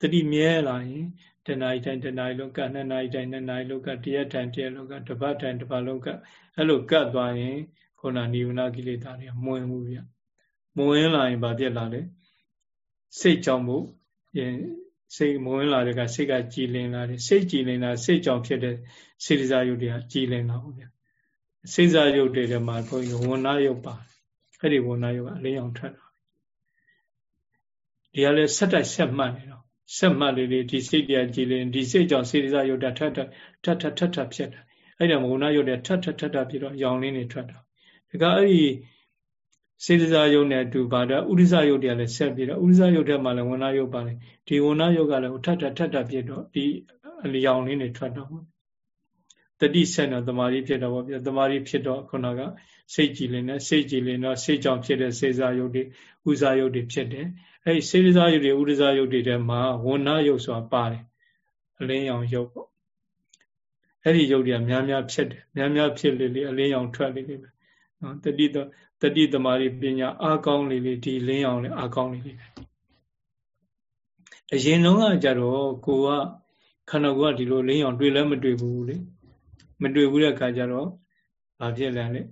တတိမြဲလာရင်တဏှာတိုင်းတဏှာလုံးကနှစ်နာရီတိုင်းနှစ်နာရီလုံးကတရက်တိုင်းတရက်လုံးကတပတ်တိုင်းတပတ်လုံးကအဲ့လိုကတ်သွားရင်ခုနနိဝရဏကိလေသာတွေမဝင်ဘူးဗျမဝင်လာရင်ဘာဖြစ်လာလဲစိတ်ကြောင့်မို့ စိတ်မဝင်လာတဲ့ကစိတ်ကကြည်လင်လာတယ်စိတ်ကြည်လင်လာစိတ်ကြောင့်ဖြစ်တဲ့စေတစာယုတ်တွေကကြည်လင်လာဟုတ်ဗျစေတစာယုတ်တွေထဲမှာဘုန်းကြီးဝဏ္ဏယုတ်ပါအဲ့ဒီဝဏ္ဏယုတ်ကအလင်းအောင်ထွက်တာဒီကလည်းဆက်တိုက်ဆက်မှတ်နေတော့ဆက်မှတ်လေးလေးဒီစိတ်တရားကြည်လင်ဒီစိတ်ကြောင့်စေတစာယုတ်တာထပ်ထပ်ထပ်ထပ်ထပ်ထပ်ဖြစ်တာအဲ့ဒါဝဏ္ဏယုတ်တွေထပ်ထပ်ထပ်ထပ်ဖြစ်တော့ရောင်လင်းတွေထွက်တာဒါကအဲ့ဒီ စေတစာယုတ်နဲ့အတူပါတော့ဥရိစယုတ်တွေကလည်းဆက်ပြီးတော့ဥရိစယုတ်ထဲမှာလည်းဝဏ္ဏယုတ်ပါလေဒီဝဏ္ဏယုတ်ကလည်းထပ်ထပ်ထပ်ထပ်ဖြစ်တော့ဒီအလျောင်လေးတွေထွက်တော့တတိဆက်တော့တမာရီဖြစ်တော့ဗောပြတမာရီဖြစ်တော့ခုနကစိတ်ကြည်လင်နဲ့စိတ်ကြည်လင်တော့စိတ်ကြောင့်ဖြစ်တဲ့စေစာယုတ်တွေဥစာယုတ်တွေဖြစ်တယ်အဲဒီစေစာယုတ်တွေဥဒစာယုတ်တွေထဲမှာဝဏ္ဏယုတ်ဆိုတာပါတယ်အလင်းရောင်ယုတ်ပေါ့အဲ့ဒီယုတ်တွေကများများဖြစ်တယ်များများဖြစ်လေလေအလင်းရောင်ထွက်လေလေပဲ နော်တတိတတိသမารိပညာအားကောင်းလေလေဒီလင်းအောင်လေအားကောင်းလေလေအရင်လုံးကကြတော့ကိုကခန္ဓာကိုယ်ကဒီလိုလင်းအောင်တွေ့လဲမတွေ့ဘူးလေမတွေ့ဘူးတဲ့အခါကျတော့ဘာဖြစ်လဲလေ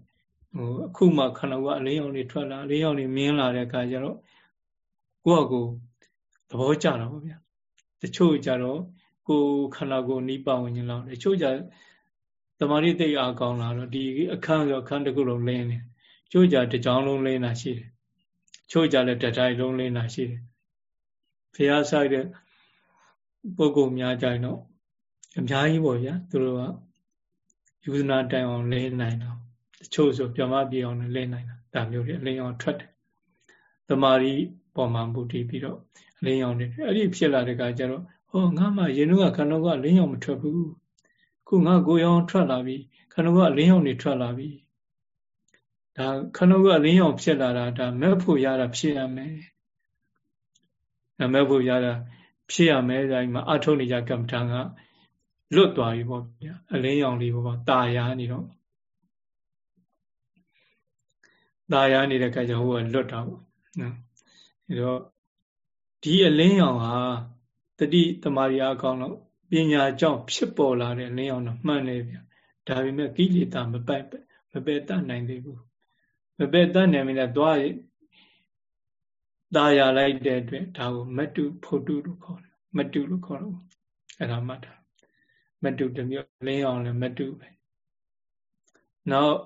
ဟိုအခုမှခန္ဓာကိုယ်ကအလင်းအောင်တွေထွက်လာလင်းအောင်တွေမြင်လာတဲ့အခါကျတော့ကိုယ့်အကိုသဘောကျတာပေါ့ဗျာတချို့ကြတော့ကိုခန္ဓာကိုယ်နိဗ္ဗာန်ဝင်လောက်တချို့ကြ တမာရီသိအားကောင်းလာတော့ဒီအခန်းဆိုအခန်းတစ်ခုလုံးလင်းနေချို့ကြတစ်ကြောင်လုံးလင်းတာရှိတယ်ချို့ကြလည်းတထိုင်လုံးလင်းတာရှိတယ်ဖះဆိုင်တဲ့ပုဂ္ဂိုလ်များကြရင်တော့အများကြီးပေါ့ဗျာသူတို့ကယူဇနာတိုင်အောင်လဲနိုင်တော့တချို့ဆိုပြမပြေအောင်လဲနိုင်တာဒါမျိုးတွေအလင်းအောင်ထွက်တယ်တမာရီပေါ်မှာမူတည်ပြီးတော့အလင်းအောင်နေအဲ့ဒီဖြစ်လာတဲ့ကကျတော့ဟောငါမှရင်တော့ခန္ဓာကလင်းအောင်မထွက်ဘူး ခုငါကိုယ်ရောင်ထွက်လာပြီခန္ဓာကအလင်းအောင်နေထွက်လာပြီဒါခန္ဓာကအလင်းအောင်ဖြစ်လာတာဒါမဲ့ဖို့ရတာဖြစ်ရမယ်နမဲ့ဖို့ရတာဖြစ်ရမယ်ဒါဒီမှာအထုံးနေကြကမ္မထာကလွတ်သွားပြီပေါ့ဗျာအလင်းရောင်လေးပေါ့တာယာနေတော့တာယာနေတဲ့ကကြဟိုကလွတ်တာပေါ့နော်အဲတော့ဒီအလင်းရောင်ဟာတတိတမာရီအကောင်းတော့ ပညာကြောင့်ဖြစ်ပေါ်လာတဲ့လင်းရောင်တော့မှန်တယ်ဗျာဒါပေမဲ့ကိလေသာမပိုက်မပယ်တတ်နိုင်သေးဘူးမပယ်တတ်နိုင်မင်းလည်းသွားตาရလိုက်တဲ့အတွက်ဒါကိုမတုဖို့တုလို့ခေါ်တယ်မတုလို့ခေါ်တော့အဲ့ဒါမှတ်တာမတုတမျိုးလင်းအောင်လည်းမတုပဲနောက်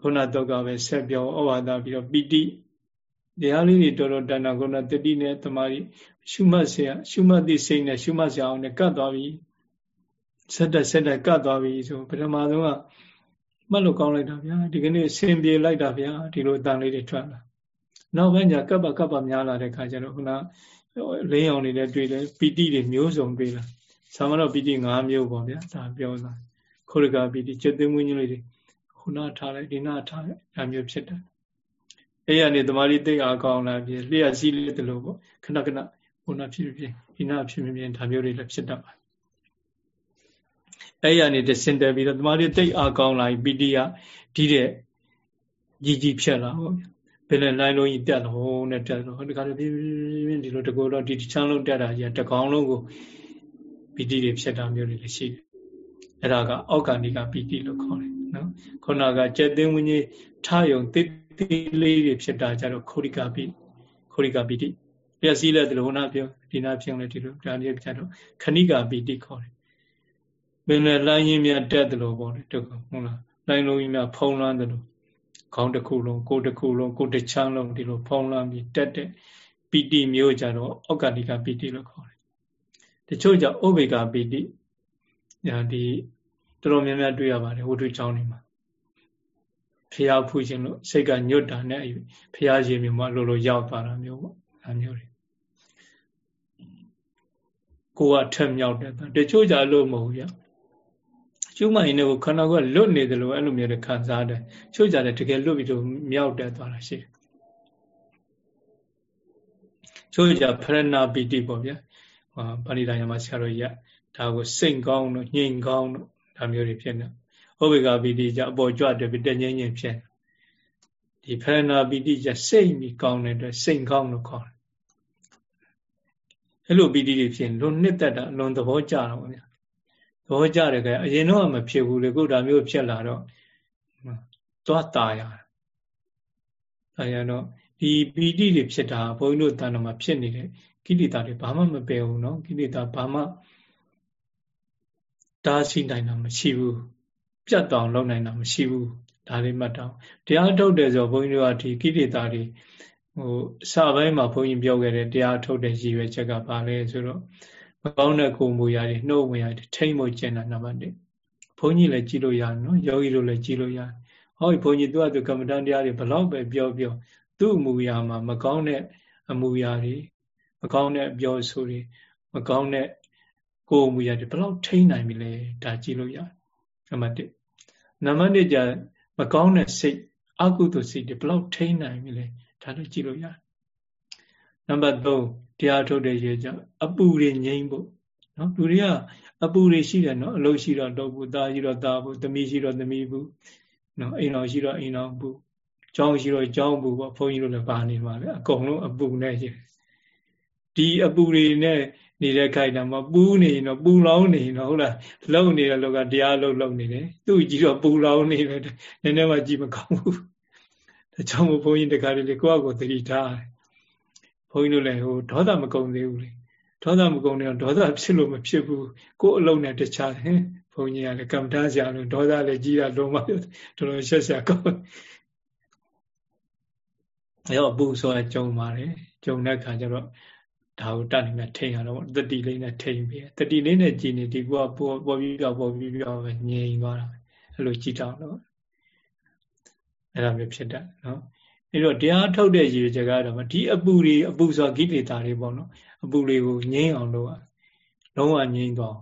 ခုနတော့ကပဲဆက်ပြောဩဝါဒပြီးတော့ပိတိ တရားလေးတွေတော်တော်တဏ္ဍာကုဏတတိနဲ့တမာရီရှုမှတ်စရာရှုမှတ်သည့်စိတ်နဲ့ရှုမှတ်စရာအောင်နဲ့ကတ်သွားပြီဆက်တက်ဆက်တက်ကတ်သွားပြီဆိုပထမဆုံးကမှတ်လို့ကောင်းလိုက်တာဗျာဒီကနေ့အစဉ်ပြေလိုက်တာဗျာဒီလိုအတန်လေးတွေထွက်လာနောက်ပိုင်းကျကပ်ပကပ်ပများလာတဲ့ခါကျတော့ခုနလင်းအောင်နေတဲ့တွေ့လဲပီတိတွေမျိုးစုံတွေ့လာဆာမတော့ပီတိ၅မျိုးပေါ့ဗျာဒါပြောတာခိုရကပီတိစိတ်သိမွေးခြင်းလေးတွေခုနထားလိုက်ဒီနာထားလိုက်ဒါမျိုးဖြစ်တယ် အဲ့ရနေတမာရီတိတ်အားကောင်းလာပြီလျှက်စီးလေးတလို့ပေါ့ခဏခဏခုနဖြစ်ဖြစ်ဒီနာဖြစ်ဖြစ်ဒါမျိုးတွေလည်းဖြစ်တတ်ပါအဲ့ရနေတစင်တယ်ပြီးတော့တမာရီတိတ်အားကောင်းလာပြီပီတိကဒီတဲ့ကြီးကြီးဖြစ်လာပေါ့ဗျာဘယ်နဲ့လိုင်းလုံးကြီးတက်တော့နဲ့တက်တော့ဒီကနေ့ပြင်းပြင်းဒီလိုတကူတော့ဒီချမ်းလုံးတက်တာကြီးတကောင်လုံးကိုပီတိတွေဖြစ်တာမျိုးတွေလည်းရှိတယ်အဲ့ဒါကအောက်ကဏိကပီတိလို့ခေါ်တယ်နော်ခုနကကျက်သိင်းဝင်းကြီးထယုံတိတိ လေးတွေဖြစ်တာကြတော့ခိုရိကပိခိုရိကပိတိပြည့်စည်လဲဒီလိုခုနပြောဒီနာဖြစ်လဲဒီလိုဒါလေးကြတော့ခဏိကပိတိခေါ်တယ်ဘယ်နဲ့လိုင်းရင်မြတ်တက်တယ်လို့ပေါ့လေတုတ်ဟုတ်လားလိုင်းလုံးကြီးမြဖုံးလွှမ်းတယ်လို့ခေါင်းတစ်ခုလုံးကိုယ်တစ်ခုလုံးကိုယ်တစ်ချမ်းလုံးဒီလိုဖုံးလွှမ်းပြီးတက်တဲ့ပီတိမျိုးကြတော့ဩက္ကဏိကပီတိလို့ခေါ်တယ်တချို့ကြဥပေက္ခပီတိဒီတော်တော်များများတွေ့ရပါတယ်ဝတ္ထုချောင်းတွေမှာ ဖျားဖူးခြင်းလို့စိတ်ကညွတ်တာနဲ့ဖျားရှင်မျိုးမှာလိုလိုရောက်သွားတာမျိုးပေါ့အဲမျိုးတွေကိုကထက်မြောက်တယ်တချို့ကြလို့မဟုတ်ရကျူးမိုင်းတွေကိုခန္ဓာကလွတ်နေတယ်လို့အဲ့လိုမျိုးတွေခံစားတယ်ချို့ကြတယ်တကယ်လွတ်ပြီးတော့မြောက်တက်သွားတာရှိတယ်ချို့ကြဖရဏပီတိပေါ့ဗျာဟာပါဠိတော်မှာဆရာတော်ကြီးကဒါကိုစိတ်ကောင်းလို့ညှိမ်ကောင်းလို့ဒါမျိုးတွေဖြစ်နေ ဥပေက္ခပီတိကြအပေါ်ကြွတယ်ပြီးတငြင်းငြင်းဖြစ်ဒီဖရဏပီတိကြစိတ်ပြီးကောင်းတဲ့အတွက်စိတ်ကောင်းလို့ခေါ်တယ်အဲ့လိုပီတိတွေဖြစ်လွန်နှစ်သက်တာအလွန်သဘောကျတာပေါ့ဗျာသဘောကျတယ်ကအရင်တော့မဖြစ်ဘူးလေခုဒါမျိုးဖြစ်လာတော့သွားตายရတာအဲရတော့ဒီပီတိတွေဖြစ်တာဘုန်းကြီးတို့တဏ္ဍမှာဖြစ်နေတဲ့ကိလေသာတွေဘာမှမပယ်ဘူးเนาะကိလေသာဘာမှတားဆီးနိုင်တာမရှိဘူး ပြတ်တောင်လုပ်နိုင်တာမရှိဘူးဒါလေးမှတ်တော့တရားထုတ်တယ်ဆိုဘုန်းကြီးတို့ကဒီကိလေသာတွေဟိုစပိုင်းမှာဘုန်းကြီးပြောခဲ့တဲ့တရားထုတ်တဲ့ရည်ရွယ်ချက်ကဘာလဲဆိုတော့မကောင်းတဲ့ကိုယ်မူရာတွေနှုတ်ဝင်ရာတွေထိမ့်မို့ကျင်တာနံပါတ်1ဘုန်းကြီးလည်းကြည့်လို့ရတယ်နော်ယောဂီတို့လည်းကြည့်လို့ရတယ်ဟောဒီဘုန်းကြီးသူကသူကမ္မဋ္ဌာန်းတရားတွေဘလောက်ပဲပြောပြောသူ့အမူအရာမှာမကောင်းတဲ့အမူအရာတွေမကောင်းတဲ့အပြောဆိုတွေမကောင်းတဲ့ကိုယ်အမူအရာတွေဘလောက်ထိနိုင်ပြီလဲဒါကြည့်လို့ရတယ်နံပါတ်1 နံပါတ်2ကျမကောင်းတဲ့စိတ်အကုသိုလ်စိတ်တွေဘလောက်ထိနိုင်ပြီလဲဒါလည်းကြည့်လို့ရတယ်နံပါတ်3တရားထုတ်တဲ့ရေကြောင့်အပူတွေငြိမ့်ဖို့နော်လူတွေကအပူတွေရှိတယ်နော်အလုပ်ရှိတော့တော့ဘူးသားရှိတော့သားဘူးသမီးရှိတော့သမီးဘူးနော်အိမ်တော်ရှိတော့အိမ်တော်ဘူးကျောင်းရှိတော့ကျောင်းဘူးပေါ့ဘုန်းကြီးတို့လည်းပါနေပါလေအကုန်လုံးအပူနဲ့ရှိတယ်ဒီအပူတွေနဲ့ နေတဲ့ခိုင်တာမှာပူးနေရင်တော့ပူလောင်းနေရင်တော့ဟုတ်လားလုံနေတဲ့လောကတရားလုံလုံနေတယ်သူ့ကြည့်တော့ပူလောင်းနေတယ်နည်းနည်းမှကြည့်မကောင်းဘူးဒါကြောင့်မို့ဘုန်းကြီးတခါတလေကိုယ့်အကိုသတိထားတယ်ဘုန်းကြီးတို့လည်းဟိုဒေါသမကုန်သေးဘူးလေဒေါသမကုန်တော့ဒေါသဖြစ်လို့မဖြစ်ဘူးကိုယ်အလုံးနဲ့တခြားဟင်ဘုန်းကြီးကလည်းကမ္မတားကြလို့ဒေါသလည်းကြီးတာလုံးမတော်တော်ရှက်ရှက်ကောင်းအဲတော့ပူဆိုတာကြုံပါတယ်ကြုံတဲ့ခါကျတော့ ဒါကိုတတ်နိုင်မှထိန်ရတော့တတိလေးနဲ့ထိန်ပြီးတတိလေးနဲ့ကြည်နေဒီကောပေါ်ပေါ်ပြီးပြောပေါ်ပြီးပြောပဲငြိမ်သွားတာပဲအဲ့လိုကြည်တောင်းတော့အဲ့ဒါမျိုးဖြစ်တတ်နော်အဲ့တော့တရားထုတ်တဲ့ရည်ကြကတော့ဒီအပူတွေအပူဆိုကိလေသာတွေပေါ့နော်အပူတွေကိုငြိမ်းအောင်လုပ်ရလုံးဝငြိမ်းသွား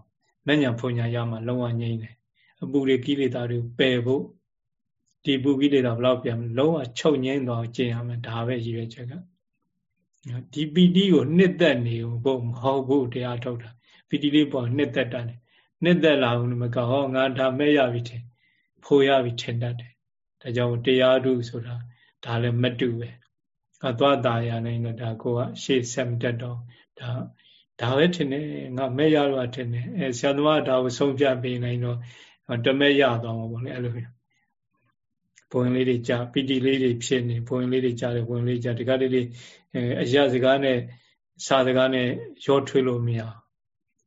မညံဖွညာရမှလုံးဝငြိမ်းတယ်အပူတွေကိလေသာတွေပယ်ဖို့ဒီပူကိလေသာဘလောက်ပြန်လုံးဝချုပ်ငြိမ်းသွားကျင့်ရမယ်ဒါပဲရည်ရွယ်ချက်က ဒီပီတိကိုနှစ်သက်နေဖို့မဟုတ်ဘူးတရားထုတ်တာပီတိလေးပေါ်နှစ်သက်တာနှစ်သက်လာဘူးမကဟောငါဒါမဲ့ရပြီထင်ဖိုရပြီထင်တတ်တယ်ဒါကြောင့်တရားထုဆိုတာဒါလည်းမတူပဲအသွားตาရနိုင်တော့ဒါကိုကရှေ့ဆက်မတက်တော့ဒါဒါပဲထင်တယ်ငါမဲ့ရတော့ထင်တယ်အဲဆရာသမားဒါကိုဆုံးဖြတ်ပေးနိုင်တော့တမဲ့ရသွားမှာပေါ့လေအဲ့လိုမျိုး ဘဝင်လေးတွေကြာပီတိလေးတွေဖြစ်နေဘဝင်လေးတွေကြာတယ်ဘဝင်လေးကြာဒီကလေးတွေအရာစကားနဲ့စာစကားနဲ့ရောထွေးလို့မရ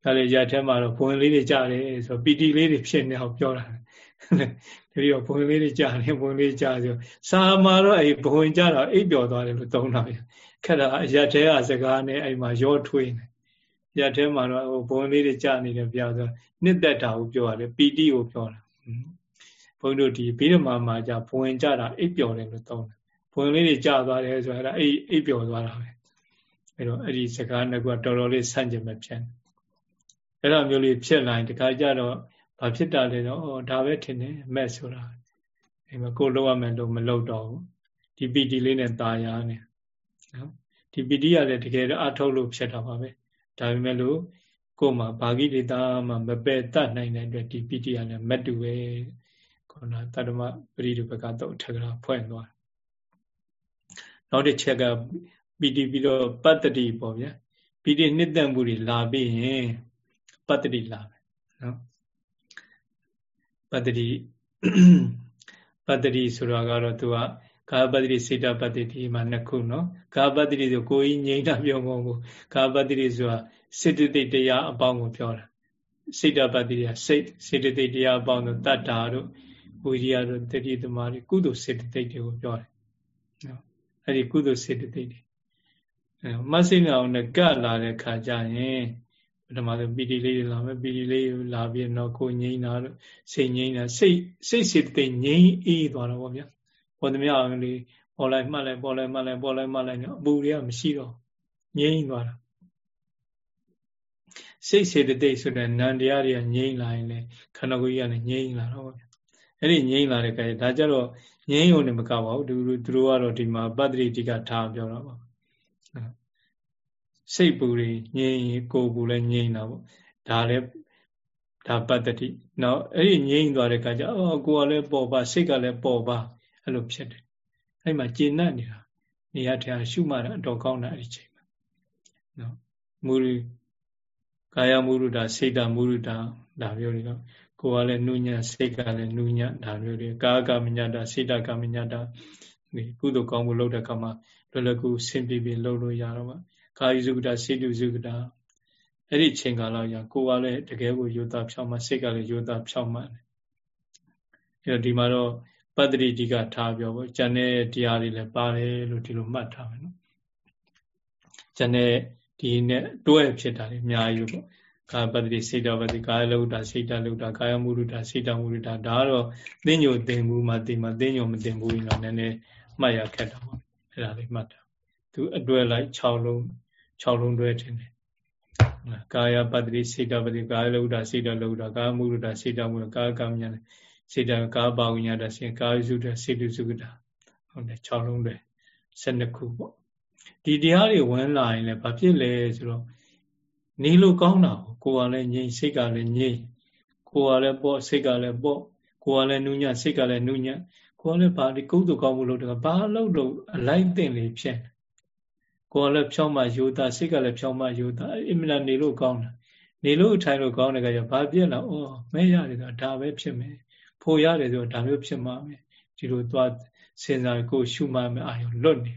ဒါလေရထဲမှာတော့ဘဝင်လေးတွေကြာတယ်ဆိုပီတိလေးတွေဖြစ်နေအောင်ပြောတာဒီတော့ဘဝင်လေးတွေကြာနေဘဝင်လေးကြာဆိုစာမှာတော့အဲ့ဘဝင်ကြာတော့အိပ်ပျော်သွားတယ်လို့သုံးတာခက်တာအရာထဲကစကားနဲ့အဲ့မှာရောထွေးနေရထဲမှာတော့ဟိုဘုံလေးတွေကြာနေတယ်ပြောဆိုနှစ်သက်တာကိုပြောရတယ်ပီတိကိုပြောတာ ဘုန်းတို့ဒီဘိဓမာမှာじゃဘဝင်ကြတာအိပ်ပျော်တယ်လို့သုံးတယ်ဘဝင်လေးတွေကြာသွားတယ်ဆိုတော့အဲ့အိပ်ပျော်သွားတာပဲအဲ့တော့အဲ့ဒီစကားနှစ်ခုကတော်တော်လေးဆန့်ကျင်မဖြစ်အဲ့လိုမျိုးလေးဖြစ်လာရင်တခါကြတော့ဘာဖြစ်တာလဲတော့ဒါပဲထင်တယ်အမက်ဆိုတာအဲ့မှာကိုလောက်ရမယ်လို့မလောက်တော့ဘူးဒီပီတိလေးနဲ့ตาရနေနော်ဒီပီတိရလည်းတကယ်တော့အထုတ်လို့ဖြစ်တာပါပဲဒါပေမဲ့လို့ကိုယ်မှာဘာဂိတေတာမှမပယ်တတ်နိုင်တဲ့အတွက်ဒီပီတိရလည်းမတူပဲ ခေါနာတတ္တမပရိဒုပကတော့ထက်ကရာဖွင့်သွားနောက်တစ်ချက်ကပီတိပြီးတော့ပတ္တိပေါ့ဗျာပီတိနှစ်သက်မှုတွေလာပြီးရင်ပတ္တိလာမယ်နော်ပတ္တိပတ္တိဆိုတော့ကတော့သူကကာပတ္တိစေတပတ္တိမှာနှစ်ခုနော်ကာပတ္တိဆိုကိုယ်ကြီးငြိမ်းတာပြောမဟုတ်ဘူးကာပတ္တိဆိုတာစေတသိက်တရားအပေါင်းကိုပြောတာစေတပတ္တိကစိတ်စေတသိက်တရားအပေါင်းတို့တတ္တာတို့ ဝိရိယတို့တတိသမารီကုသိုလ်စေတသိက်တွေကိုပြောတယ်နော်အဲ့ဒီကုသိုလ်စေတသိက်တွေအဲမဆိတ်အောင်နဲ့ကပ်လာတဲ့ခါကျရင်ပထမဆုံးပီတိလေးတွေလာမယ်ပီတိလေးလာပြီးတော့ကိုငြိမ်းတာတို့စိတ်ငြိမ်းတာစိတ်စိတ်စေတသိက်ငြိမ်းအေးသွားတော့ဗောဗျာဘောသမ ्या အောင်လေးပေါ်လိုက်မှတ်လိုက်ပေါ်လိုက်မှတ်လိုက်ပေါ်လိုက်မှတ်လိုက်နော်အပူတွေကမရှိတော့ငြိမ်းသွားတာစိတ်စေတသိက်ဆိုတဲ့နံတရားတွေကငြိမ်းလာရင်လေခန္ဓာကိုယ်ကြီးကလည်းငြိမ်းလာတော့ဗျာ အဲ့ဒီငြိမ်းလာတဲ့ခါဒါကြတော့ငြိမ်းုံနဲ့မကပါဘူးသူတို့သူတို့ကတော့ဒီမှာပတ္တိတိကထားပြောတာပါစိတ်ပူတွေငြိမ်းကိုယ်ပူလည်းငြိမ်းတာပေါ့ဒါလည်းဒါပတ္တိနောက်အဲ့ဒီငြိမ်းသွားတဲ့ခါကျအော်ကိုယ်ကလည်းပေါ်ပါစိတ်ကလည်းပေါ်ပါအဲ့လိုဖြစ်တယ်အဲ့မှာကျေနပ်နေတာနေရာထဲရှုမှတ်တာအတော်ကောင်းတာအဲ့ဒီချိန်မှာနော်မူရိကာယမုရုဒ္ဒစိတ်တမုရုဒ္ဒဒါမျိုးတွေတော့ ကိုယ်ကလည်းနုညံ့စိတ်ကလည်းနုညံ့ဒါမျိုးတွေကာကမညတာစိတ်တကမညတာဒီကုသိုလ်ကောင်းမှုလုပ်တဲ့အခါမှာလွယ်လွယ်ကူဆင်ပြေပြေလုပ်လို့ရတော့မှာကာယစုကတာစိတ်တုစုကတာအဲ့ဒီချိန်ကာလရကိုယ်ကလည်းတကယ်ကိုယောသားဖြောင်းမှစိတ်ကလည်းယောသားဖြောင်းမှအဲ့တော့ဒီမှာတော့ပတ္တိတိကထားပြောပေါ့ဉာဏ်နဲ့တရားတွေလည်းပါတယ်လို့ဒီလိုမှတ်ထားမယ်နော်ဉာဏ်နဲ့ဒီနဲ့တွဲဖြစ်တာတွေအများကြီးပေါ့ ကာပတ္တိစိတ်တော်ပတ္တိကာယလုဒ္ဒစိတ်တလုဒ္ဒကာယမုဒ္ဒစိတ်တမုဒ္ဒဒါကတော့သိညိုသင်ဘူးမှသိမှသိညိုမသင်ဘူးရင်တော့နည်းနည်းမှတ်ရခက်တာပေါ့အဲ့ဒါလေးမှတ်တာသူအတွဲလိုက်6လုံး6လုံးတွဲထင်တယ်ကာယပတ္တိစိတ်တပတ္တိကာယလုဒ္ဒစိတ်တလုဒ္ဒကာယမုဒ္ဒစိတ်တမုဒ္ဒကာကမညာစိတ်တကာဘာဝိညာတရှင်ကာယစုတစိတ်တုစုကတာဟုတ်တယ်6လုံးတွဲ12ခုပေါ့ဒီတရားတွေဝင်လာရင်လည်းဘာဖြစ်လဲဆိုတော့ နေလို့ကောင်းတာကိုယ်ကလည်းငြိမ်စိတ်ကလည်းငြိမ်ကိုယ်ကလည်းပေါ့စိတ်ကလည်းပေါ့ကိုယ်ကလည်းနုညံ့စိတ်ကလည်းနုညံ့ကိုယ်ကလည်းဘာဒီကုသိုလ်ကောင်းမှုလုပ်တယ်ဘာလုပ်တော့အလိုက်တင်လေးဖြစ်ကိုယ်ကလည်းဖြောင်းမှယူတာစိတ်ကလည်းဖြောင်းမှယူတာအင်မတန်နေလို့ကောင်းတာနေလို့ထိုင်လို့ကောင်းတဲ့ကကြဘာပြက်လာဩမဲရတယ်ဆိုတာဒါပဲဖြစ်မယ်ဖို့ရတယ်ဆိုဒါမျိုးဖြစ်မှာမယ်ဒီလိုသွားစဉ်းစားကိုရှုမှမယ်အာရုံလွတ်နေ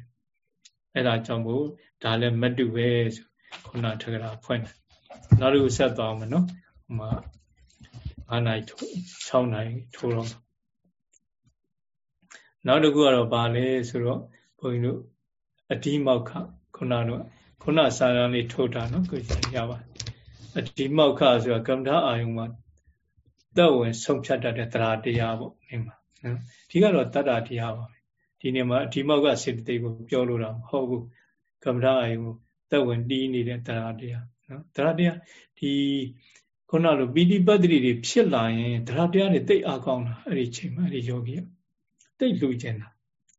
အဲ့ဒါကြောင့်မို့ဒါလည်းမတူပဲဆို ခုနထကရာဖွင့်တယ်နောက်တစ်ခုဆက်သွားမယ်နော်ဟိုမှာ9နိုင်6နိုင်ထိုးတော့နောက်တစ်ခုကတော့ဗာလဲဆိုတော့ဘုန်းကြီးတို့အတိမောက်ခခုနတော့ခုနစာရန်လေးထုတ်တာနော်ကိုကြီးရပါအဒီမောက်ခဆိုတာကမ္မထာအာယုံမှာသက်ဝင်ဆုံးဖြတ်တတ်တဲ့တရားတရားပေါ့နေမှာနော်ဒီကတော့တတ္တတရားပါပဲဒီနေ့မှာအဒီမောက်ကစေတသိက်ကိုပြောလို့တော့မဟုတ်ဘူးကမ္မထာအာယုံကို သက်ဝင်တီးနေတဲ့တရားတရားနော်တရားတရားဒီခုနလိုပီတိပတ္တိတွေဖြစ်လာရင်တရားတရားတွေတိတ်အားကောင်းတာအဲ့ဒီချိန်မှာအဲ့ဒီယောဂီတိတ်လူကျင်တာ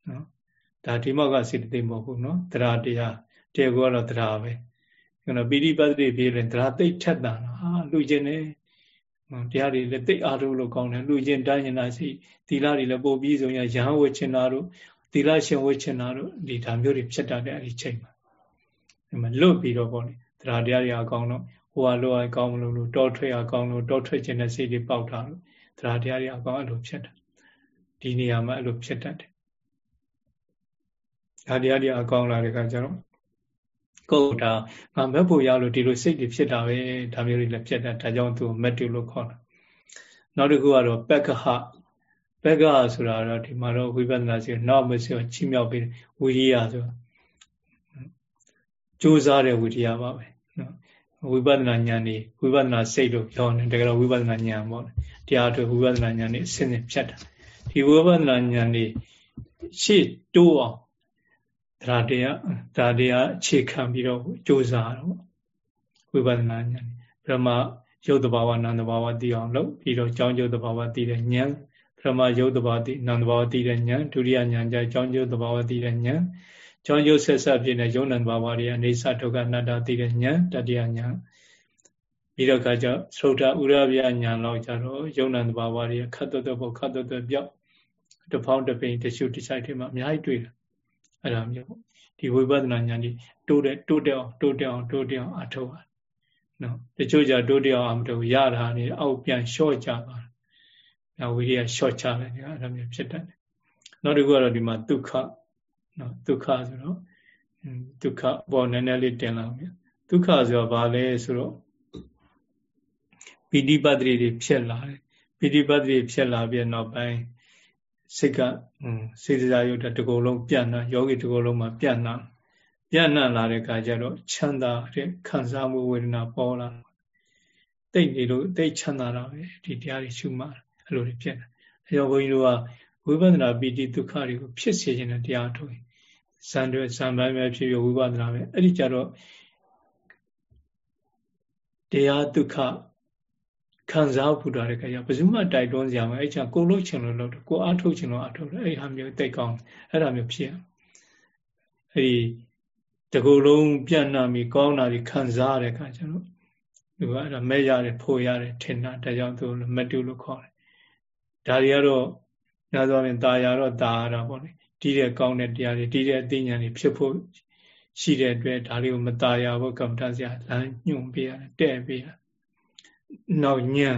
နော်ဒါဒီမောက်ကစေတသိက်မဟုတ်ဘူးနော်တရားတရားတေကောတော့တရားပဲခုနပီတိပတ္တိဖြစ်ရင်တရားတိတ်ထက်တာဟာလူကျင်နေတရားတွေလည်းတိတ်အားထုတ်လို့ကောင်းတယ်လူကျင်တိုင်းရင်လားစီသီလတွေလည်းပို့ပြီးဆုံးရရဟန်းဝတ်ချင်တာတို့သီလရှင်ဝတ်ချင်တာတို့ဒီဒါမျိုးတွေဖြစ်တတ်တဲ့အဲ့ဒီချိန်မှာဒီ မှာလွတ်ပြီးတော့ပေါ့လေတရားတရားတွေအကောင်းတော့ဟိုဟာလိုအကောင်းမလို့လို့တောထွက်အကောင်းလို့တောထွက်ခြင်းတဲ့စိတ်တွေပေါက်တာလို့တရားတရားတွေအကောင်းအဲ့လိုဖြစ်တာဒီနေရာမှာအဲ့လိုဖြစ်တတ်တယ်ဒါတရားတွေအကောင်းလာတဲ့အခါကျတော့ကိုယ်ဒါငါမက်ဖို့ရလို့ဒီလိုစိတ်တွေဖြစ်တာပဲဒါမျိုးတွေလည်းဖြစ်တာဒါကြောင့်သူမက်တူလို့ခေါ်တာနောက်တစ်ခုကတော့ပက္ခဟပက္ခဟဆိုတာတော့ဒီမှာတော့ဝိပဿနာစီနောက်မစီချီးမြှောက်ပြီးဝိရိယဆို ကြိုးစားတဲ့ဝိရိယပါပဲနော်ဝိပဿနာဉာဏ်นี่ဝိပဿနာစိတ်လို့ပြောတယ်တကယ်တော့ဝိပဿနာဉာဏ်ပေါ့တရားတို့ဝိပဿနာဉာဏ်นี่အစဉ်စဉ်ဖြတ်တာဒီဝိပဿနာဉာဏ်นี่ရှေ့တိုးအောင်ဒါတရားဒါတရားအခြေခံပြီးတော့ကြိုးစားတော့ဝိပဿနာဉာဏ်ပရမရုပ်တဘာဝနာမ်တဘာဝသိအောင်လုပ်ပြီးတော့ကြောင်းကျုပ်တဘာဝသိတဲ့ဉာဏ်ပရမရုပ်တဘာဝသိနာမ်တဘာဝသိတဲ့ဉာဏ်ဒုတိယဉာဏ်ကျကြောင်းကျုပ်တဘာဝသိတဲ့ဉာဏ် ကြောင်းကျုပ်ဆက်ဆက်ဖြစ်တဲ့ယုံနံတဘာဝတွေအနေဆဒုက္ခအနတ္တသိတဲ့ဉာဏ်တတိယဉာဏ်ပြီးတော့ကကြသုဒ္ဓဥရဗျာဉာဏ်လောက်ကြတော့ယုံနံတဘာဝတွေခတ်တော်တော်ဘုခတ်တော်တော်ပြောက်တဖောင်းတပိန်တရှုတခြိုက်တွေမှာအများကြီးတွေ့တယ်အဲ့ဒါမျိုးပေါ့ဒီဝိပဿနာဉာဏ်ကြီးတိုးတဲ့တိုးတက်အောင်တိုးတက်အောင်တိုးတက်အောင်အထောက်ပါနော်တချို့ကြတိုးတက်အောင်အထောက်ရတာနေအောက်ပြန်လျှော့ကြပါဒါဝိရိယလျှော့ချတယ်ဒီအဲ့ဒါမျိုးဖြစ်တတ်တယ်နောက်တစ်ခုကတော့ဒီမှာဒုက္ခ နော်ဒုက္ခဆိုတော့ဒုက္ခပေါ်နည်းနည်းလေးတင်လာအောင်ဒုက္ခဆိုတော့ဘာလဲဆိုတော့ပိဋိပတ်တိတွေဖြစ်လာတယ်ပိဋိပတ်တိဖြစ်လာပြီးနောက်ပိုင်းစိတ်ကစေတစာယုတ်တကူလုံးပြန့်နှံ့ယောဂီတကူလုံးမှာပြန့်နှံ့ပြန့်နှံ့လာတဲ့အခါကျတော့ချမ်းသာတဲ့ခံစားမှုဝေဒနာပေါ်လာတိတ်နေလို့တိတ်ချမ်းသာတာပဲဒီတရားတွေရှုမှအဲ့လိုတွေဖြစ်တယ်အဲတော့ဘုန်းကြီးတို့ကဝိပဿနာပီတိဒုက္ခတွေကိုဖြစ်စေခြင်းတဲ့တရားထုတ် ရင်ဇန်တွေဇန်ပိုင်းပဲဖြစ်ဖြစ်ဝိပဿနာပဲအဲ့ဒီကြတော့တရားဒုက္ခခံစားဖို့တာတဲ့ခါကျဘယ်သူမှတိုက်တွန်းစရာမလိုအဲ့ချာကိုလို့ချင်လို့လုပ်တယ်ကိုအားထုတ်ချင်လို့အားထုတ်တယ်အဲ့ဟာမျိုးတိတ်ကောင်းအဲ့ဒါမျိုးဖြစ်အဲ့ဒီတကူလုံးပြန့်နှံ့ပြီးကောင်းတာတွေခံစားရတဲ့ခါကျတော့သူကအဲ့ဒါမဲ့ရတယ်ဖို့ရတယ်ထင်တာဒါကြောင့်သူမတူလို့ခေါ်တယ်ဒါတွေကတော့ညသောရင်ตาရတော့ตาရတာပေါ့လေ တီးတဲ့ကောင်းတဲ့တရားတွေတီးတဲ့အသိဉာဏ်တွေဖြစ်ဖို့ရှိတဲ့အတွက်ဒါတွေကိုမตาရဖို့ကမ္ဘာစရာလမ်းညွှန်ပေးရတယ်တဲ့ပေးရတယ်နောက်ညံ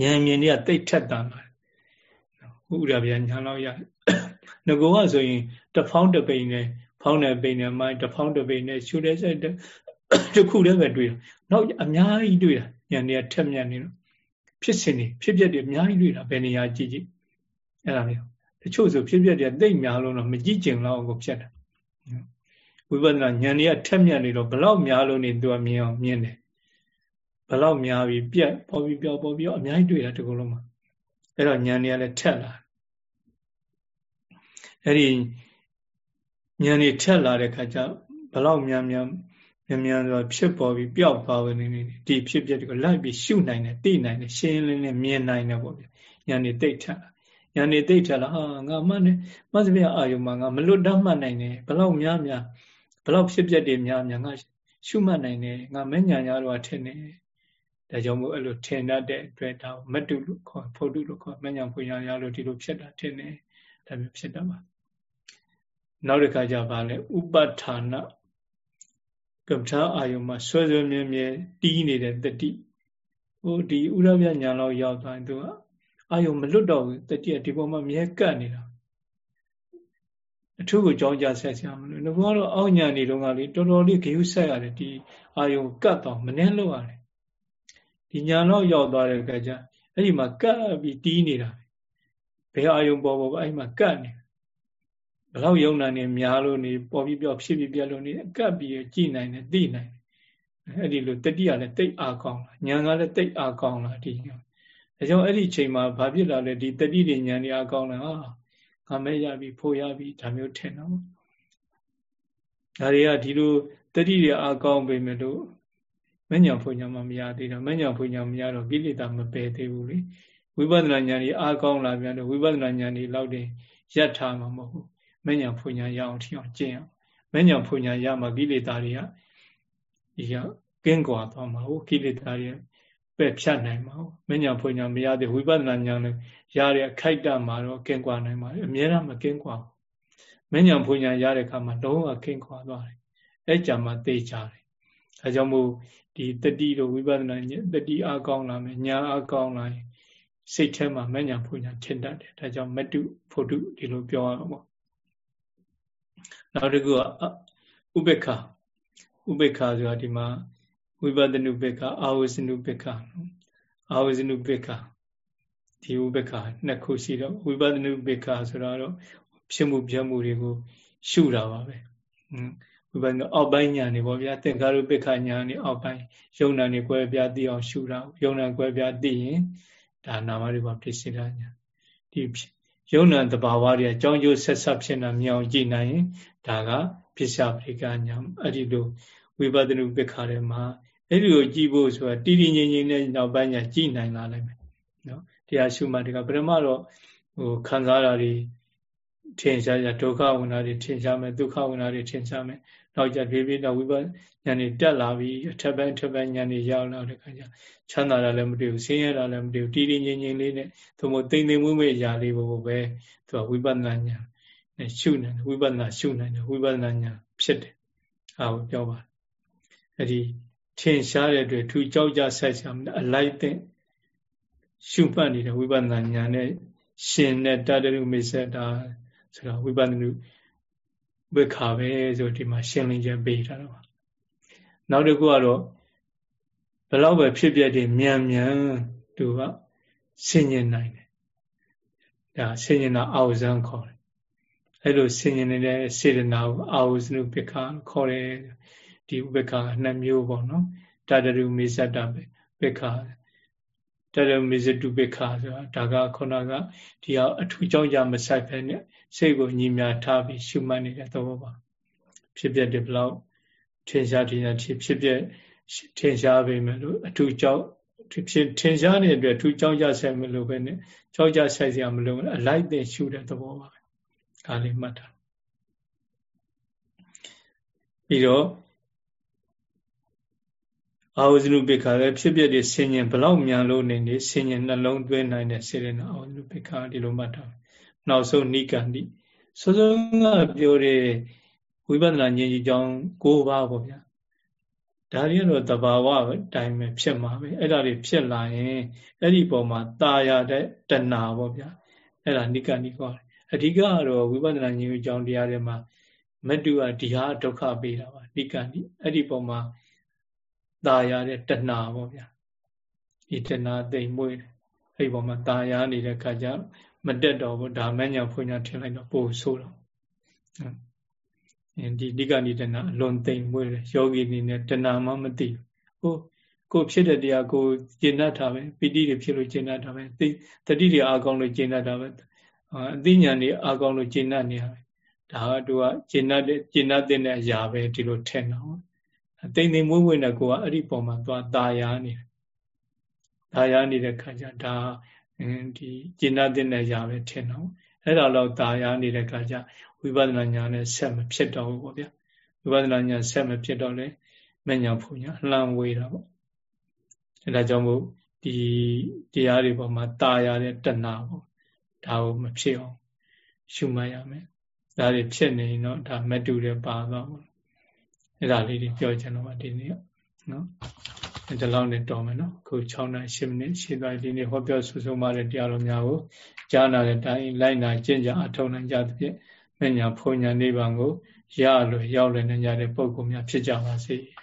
ညံမြင်တွေကတိတ်ထက်တာပါဥရဗျာညာလောက်ရငကောကဆိုရင်တဖောင်းတပိန်နဲ့ဖောင်းတဲ့ပိန်နဲ့မိုင်းတဖောင်းတပိန်နဲ့ရှူတဲ့ဆက်တခုတည်းပဲတွေ့တာနောက်အများကြီးတွေ့တာညံတွေကထက်မြက်နေတော့ဖြစ်စဉ်တွေဖြစ်ပျက်တွေအများကြီးတွေ့တာဘယ်နေရာကြည့်ကြည့်အဲ့ဒါမျိုး တချို့ဆိုဖြစ်ပျက်တွေတိတ်များလို့တော့မကြည့်ကျင်တော့ကိုဖြစ်တာဝိပဿနာဉာဏ်တွေကထက်မြက်နေတော့ဘလောက်များလို့နေသူကမြင်အောင်မြင်တယ်ဘလောက်များပြီးပြက်ပေါ်ပြီးပြောပေါ်ပြီးအများကြီးတွေ့တာဒီကုလုံးမှာအဲ့တော့ဉာဏ်တွေကလည်းထက်လာအဲ့ဒီဉာဏ်တွေထက်လာတဲ့ခါကျဘလောက်များများမြန်မြန်ဆိုဖြစ်ပေါ်ပြီးပျောက်သွားဝင်နေနေဒီဖြစ်ဖြစ်ကိုလိုက်ပြီးရှုနိုင်တယ်သိနိုင်တယ်ရှင်းလင်းလင်းမြင်နိုင်တယ်ပေါ့ဗျဉာဏ်တွေတိတ်ထက်လာ ဉာဏ်တွေတိတ်ထက်လာဟာငါမှတ်နေမှတ်စပြအာယုံမှာငါမလွတ်တတ်မှတ်နိုင်တယ်ဘလောက်များများဘလောက်ဖြစ်ဖြစ်တွေများများငါရှုမှတ်နိုင်တယ်ငါမဲ့ညာညာတော့ထင်တယ်ဒါကြောင့်မို့အဲ့လိုထင်တတ်တဲ့အတွက်ဒါမတုလို့ခေါ်ဖို့တုလို့ခေါ်မညာဖွညာရလို့ဒီလိုဖြစ်တာထင်တယ်ဒါမျိုးဖြစ်တတ်ပါနောက်တစ်ခါကျပါလဲဥပဋ္ဌာနကပ္ပထာအာယုံမှာဆွဲဆွဲမြဲမြဲတီးနေတဲ့တတိဟိုဒီဥရပြညာလောက်ရောက်သွားရင်သူက အာယုံမလွတ်တော့ဘူးတတိကဒီပေါ်မှာမြဲကပ်နေတာအထူးကိုကြောင်းကြဆက်ဆရာမလို့ငါကတော့အောက်ညာနေတော့ကလေတော်တော်လေးဂယုဆက်ရတယ်ဒီအာယုံကတ်တော့မနှဲလို့ရတယ်ဒီညာတော့ရောက်သွားတဲ့အခါကျအဲ့ဒီမှာကပ်ပြီးတီးနေတာဘယ်အာယုံပေါ်ပေါ်အဲ့ဒီမှာကပ်နေဘလောက်ယုံနာနေများလို့နေပေါ်ပြီးပြောဖြစ်ပြီးပြလို့နေအကပ်ပြီးကြည်နိုင်တယ်သိနိုင်တယ်အဲ့ဒီလိုတတိယလည်းတိတ်အားကောင်းလာဉာဏ်ကလည်းတိတ်အားကောင်းလာဒီည ဒါကြောင့်အဲ့ဒီချိန်မှာဘာဖြစ်လာလဲဒီတတိတွေဉာဏ်တွေအားကောင်းလာဟာငါမဲရပြီဖို့ရပြီဒါမျိုးထင်တော့ဒါတွေကဒီလိုတတိတွေအားကောင်းပေမဲ့လို့မညံဖွညာမှမရသေးတော့မညံဖွညာမရတော့ကိလေသာမပယ်သေးဘူးလေဝိပဿနာဉာဏ်ကြီးအားကောင်းလာပြန်တော့ဝိပဿနာဉာဏ်ကြီးလောက်တင်ရပ်ထားမှာမဟုတ်ဘူးမညံဖွညာရအောင်ထီအောင်ကျင့်အောင်မညံဖွညာရမှာကိလေသာတွေကဒီကကင်းကွာသွားမှာဟုတ်ကိလေသာတွေ ပဲ့ဖြတ်နိုင်မှာဟုတ်မညံဖွညာမရသေးဝိပဿနာဉာဏ်နဲ့ရတဲ့အခိုက်တမှာတော့ကင်းကွာနိုင်ပါတယ်အများအားမကင်းကွာမညံဖွညာရတဲ့အခါမှာလုံးဝကင်းကွာသွားတယ်အဲ့ကြမှာသိကြတယ်အဲကြောင့်မို့ဒီတတိတို့ဝိပဿနာတတိအားကောင်းလာမယ်ညာအားကောင်းလာရင်စိတ်ထဲမှာမညာဖွညာထင်တတ်တယ်ဒါကြောင့်မတုဖို့တုဒီလိုပြောရအောင်ပေါ့နောက်တစ်ခုကဥပေက္ခဥပေက္ခဆိုတာဒီမှာ ဝိပဿနုပေက္ခအာဝဇနုပေက္ခအာဝဇနုပေက္ခဒီဥပေက္ခနှစ်ခုရှိတော့ဝိပဿနုပေက္ခဆိုတာတော့ဖြစ်မှုပြမှုတွေကို ရှုတာပါပဲဝိပဿနာအောက်ပိုင်းညာနေပေါ့ဗျာသင်္ခါရုပ္ပခညာနေအောက်ပိုင်းယုံနာနေကွဲပြားသိအောင်ရှုတာယုံနာကွဲပြားသိရင်ဒါနာမရူပဖြစ်စေတာညာဒီယုံနာတဘာဝတွေအကြောင်းကျိုးဆက်ဆက်ဖြစ်နေမြောင်ကြည့်နိုင်ရင်ဒါကပစ္စယပရိကညာအဲ့ဒီလိုဝိပဿနာပက္ခထဲမှာ အဲ့ဒီကိုကြည့်ဖို့ဆိုတာတီတီငြိမ်ငြိမ်နဲ့နောက်ပိုင်းညာကြည့်နိုင်လာနိုင်မယ်နော်တရားရှုမှတ်တကပထမတော့ဟိုခံစားတာတွေထင်ရှားကြဒုက္ခဝိနာတွေထင်ရှားမယ်ဒုက္ခဝိနာတွေထင်ရှားမယ်နောက်ကြဖြည်းဖြည်းတော့ဝိပဿနာဉာဏ်တွေတက်လာပြီးအထက်ပိုင်းထက်ပိုင်းဉာဏ်တွေရောက်လာတဲ့ခါကျချမ်းသာတာလည်းမတွေ့ဘူးဆင်းရဲတာလည်းမတွေ့ဘူးတည်တည်ငြိမ်ငြိမ်လေးနဲ့သို့မဟုတ်တိမ်တိမ်မွေ့မွေ့အရာလေးကိုပဲသူကဝိပဿနာဉာဏ်နဲ့ရှုနိုင်တယ်ဝိပဿနာရှုနိုင်တယ်ဝိပဿနာဉာဏ်ဖြစ်တယ်အားကိုပြောပါအဲ့ဒီ ထင်ရှားတဲ့အတွက်ထူကြောက်ကြဆက်ဆံအလိုက်တဲ့ရှုမှတ်နေတဲ့ဝိပဿနာဉာဏ်နဲ့ရှင်တဲ့တတရုမိစ္ဆတာဆိုတော့ဝိပဿနာဝိခါပဲဆိုဒီမှာရှင်းလင်းချက်ပေးထားတော့နောက်တစ်ခုကတော့ဘလောက်ပဲဖြစ်ပြတဲ့မြန်မြန်သူကဆင်ញင်နိုင်တယ်ဒါဆင်ញင်တာအာဝဇံခေါ်တယ်အဲ့လိုဆင်ញင်နေတဲ့စေတနာကိုအာဝဇနုပိခါခေါ်တယ် ဒီဥပိခါနှစ်မျိုးပေါ့နော်တတရုမေဇတပိခါတရမေဇတုပိခါဆိုတာဒါကခုနကဒီဟာအထူးကြောင့်ရမဆိုင်ဖဲနဲ့စိတ်ကိုညီမြထားပြီးရှုမှတ်နေတဲ့သဘောပါဖြစ်ပြတဲ့ဘလောက်ထင်ရှားထင်ရှားဖြစ်ပြထင်ရှားပေမဲ့လို့အထူးကြောင့်ဖြစ်ထင်ရှားနေတဲ့အတွက်အထူးကြောင့်ရဆိုင်မလို့ပဲနဲ့ကြောက်ကြဆိုင်စရာမလိုဘူးအလိုက်တဲ့ရှုတဲ့သဘောပါပဲဒါလေးမှတ်တာပြီးတော့ အာဝဇနုပိခါလည်းဖြစ်ပြတဲ့ဆင်ញင်ဘလောက်မြန်လို့နေနေဆင်ញင်နှလုံးသွင်းနိုင်တဲ့စေရနာအာဝဇနုပိခါဒီလိုမှတ်တာနောက်ဆုံးနိကန္တိစောစောကပြောတဲ့ဝိပဿနာဉာဏ်ကြီးကြောင်း၉ပါးပေါ့ဗျာဒါတွေကတော့တဘာဝပဲတိုင်းပဲဖြစ်မှာပဲအဲ့ဒါတွေဖြစ်လာရင်အဲ့ဒီပုံမှာตาရတဲ့တဏှာပေါ့ဗျာအဲ့ဒါနိကန္တိခေါ်တယ်အဓိကကတော့ဝိပဿနာဉာဏ်ကြီးကြောင်းတရားတွေမှာမတုကဒီဟာဒုက္ခပေးတာပါနိကန္တိအဲ့ဒီပုံမှာ ตาရတဲ့တဏှာပေါ့ဗျာဒီတဏှာသိမ့်မွေးအဲ့ဒီပုံမှာตาရနေတဲ့ခါကျမတက်တော့ဘူးဒါမညာဖွညာထင်လိုက်တော့ပို့ဆိုးတော့ဒီဒီကနိတနာအလွန်သိမ့်မွေးတယ်ယောဂီနေနဲ့တဏမှမသိဘူးကိုဖြစ်တဲ့တရားကိုကျင့်တတ်တာပဲပီတိတွေဖြစ်လို့ကျင့်တတ်တာပဲတတိတွေအာကောင်းလို့ကျင့်တတ်တာပဲအသိဉာဏ်တွေအာကောင်းလို့ကျင့်တတ်နေရပဲဒါကသူကကျင့်တတ်တဲ့ကျင့်တတ်တဲ့အရာပဲဒီလိုထင်တော့အသိ သိမွေးမွေးနဲ့ကိုကအဲ့ဒီပုံမှာသွားตาယာနေတယ်ตาယာနေတဲ့ခါကျဒါဒီကျင့်တဲ့ရာပဲထင်တော့အဲ့ဒါတော့ตาရနေတဲ့ခါကျဝိပဿနာဉာဏ်နဲ့ဆက်မဖြစ်တော့ဘူးပေါ့ဗျာဝိပဿနာဉာဏ်ဆက်မဖြစ်တော့လေမဉဏ်ဖူညာလှမ်းဝေးတာပေါ့အဲ့ဒါကြောင့်မို့ဒီတရားတွေပေါ်မှာตาရတဲ့တဏှာပေါ့ဒါကိုမဖြစ်အောင်ရှုမှတ်ရမယ်ဒါတွေဖြစ်နေရင်တော့ဒါမတူတယ်ပါတော့ပေါ့ အဲ့ဒါလေးတွေပြောချင်တော့ပါဒီနေ့နော်ဒီလောက်နဲ့တော်မယ်နော်ခု6နာရီ10မိနစ်ရှင်းသွားဒီနေ့ဟောပြောဆွဆုံးပါတဲ့တရားတော်များကိုကြားနာတဲ့အတိုင်းလိုက်နာကျင့်ကြအထောက်နိုင်ကြသဖြင့်မညာဖုန်ညာနိဗ္ဗာန်ကိုရလို့ရောက်လည်နိုင်ကြတဲ့ပုဂ္ဂိုလ်များဖြစ်ကြပါစေ။